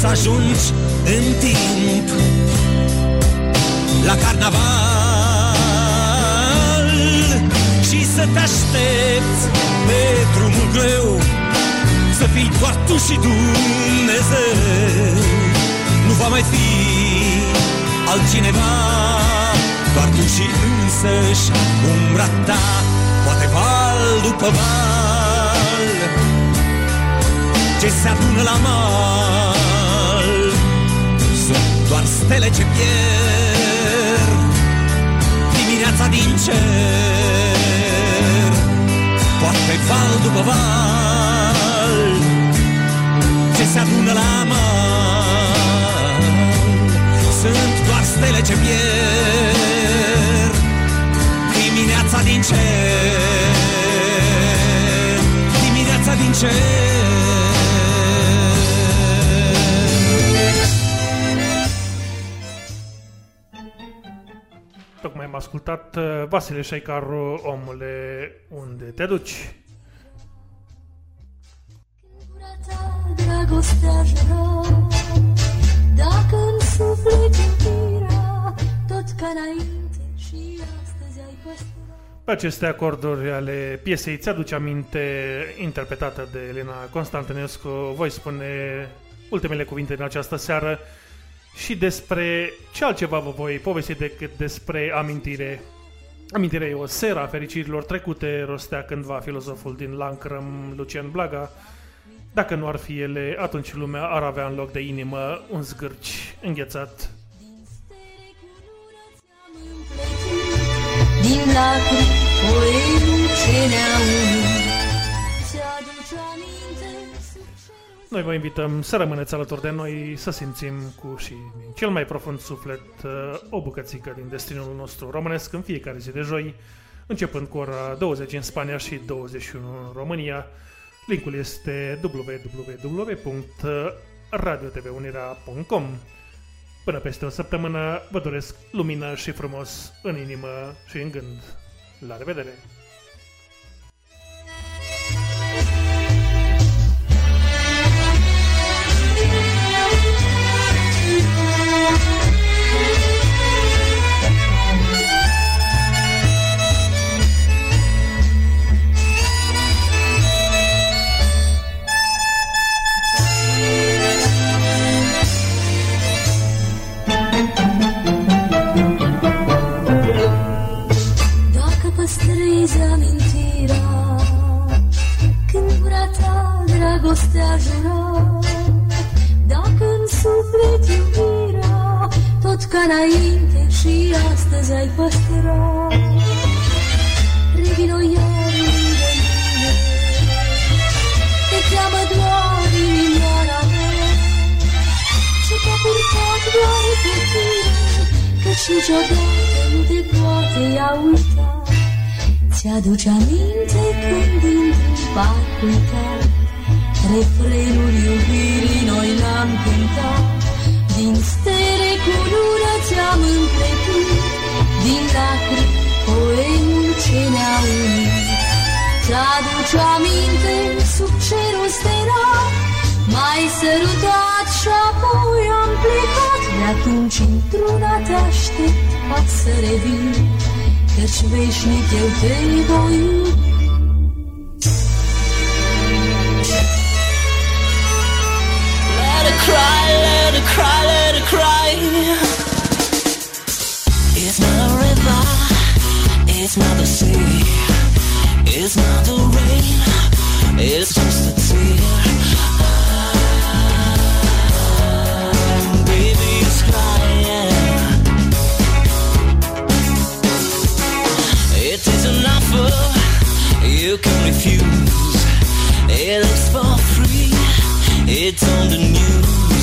Să ajungi în timp La carnaval să te aștepți pe drumul greu Să fii doar tu și Dumnezeu. Nu va mai fi altcineva Doar tu și însăși umbra ta Poate val după val. Ce se adună la mal Sunt doar stele ce pierd. Dimineața din cer Poate val după val. Ce se adună la mal Sunt doar stele ce pierd Dimineața din cer. Dimineața din cer am ascultat uh, Vasile Șaicaru, omule, unde te duci? Dragostea jura Dacă în suflet iubirea Tot ca înainte și astăzi ai păstrat Pe aceste acorduri ale piesei ți-aduce aminte interpretată de Elena Constantinescu. Voi spune ultimele cuvinte din această seară și despre ce altceva vă voi povesti decât despre amintire. Amintirea e o seră a fericirilor trecute, rostea cândva filozoful din Lancrăm, Lucian Blaga. Dacă nu ar fi ele, atunci lumea ar avea în loc de inimă un zgârci înghețat. Din lacrimi poemul ce ne-a Noi vă invităm să rămâneți alături de noi, să simțim cu și din cel mai profund suflet uh, o bucățică din destinul nostru românesc în fiecare zi de joi, începând cu ora 20 în Spania și 21 în România. Linkul este www.radiotvunirea.com Până peste o săptămână vă doresc lumină și frumos în inimă și în gând. La revedere! Dragostea jura Dacă în suflet iubirea Tot ca înainte și astăzi ai păstrat Revino iar lângă mine Te cheamă doar inimioara mea. Și te-a purtat doar pe tine Căci niciodată nu te poate ea uita. Ți-aduce aminte când din parc uitat Refrenul iubirii noi l-am cântat, Din stele cu luna ți-am împletit, Din lacrimi poemul ce ne-a unit. Ți-aduce aminte sub cerul stelat, M-ai sărutat și apoi am plecat, De atunci într-una te aștept ca să revin, Căci veșnic eu te voi iubi. cry, let her cry, let her cry. It's not a river, it's not the sea, it's not the rain, it's just a tear. Baby, it's crying. It is an offer you can refuse. It is for free. It's on the news.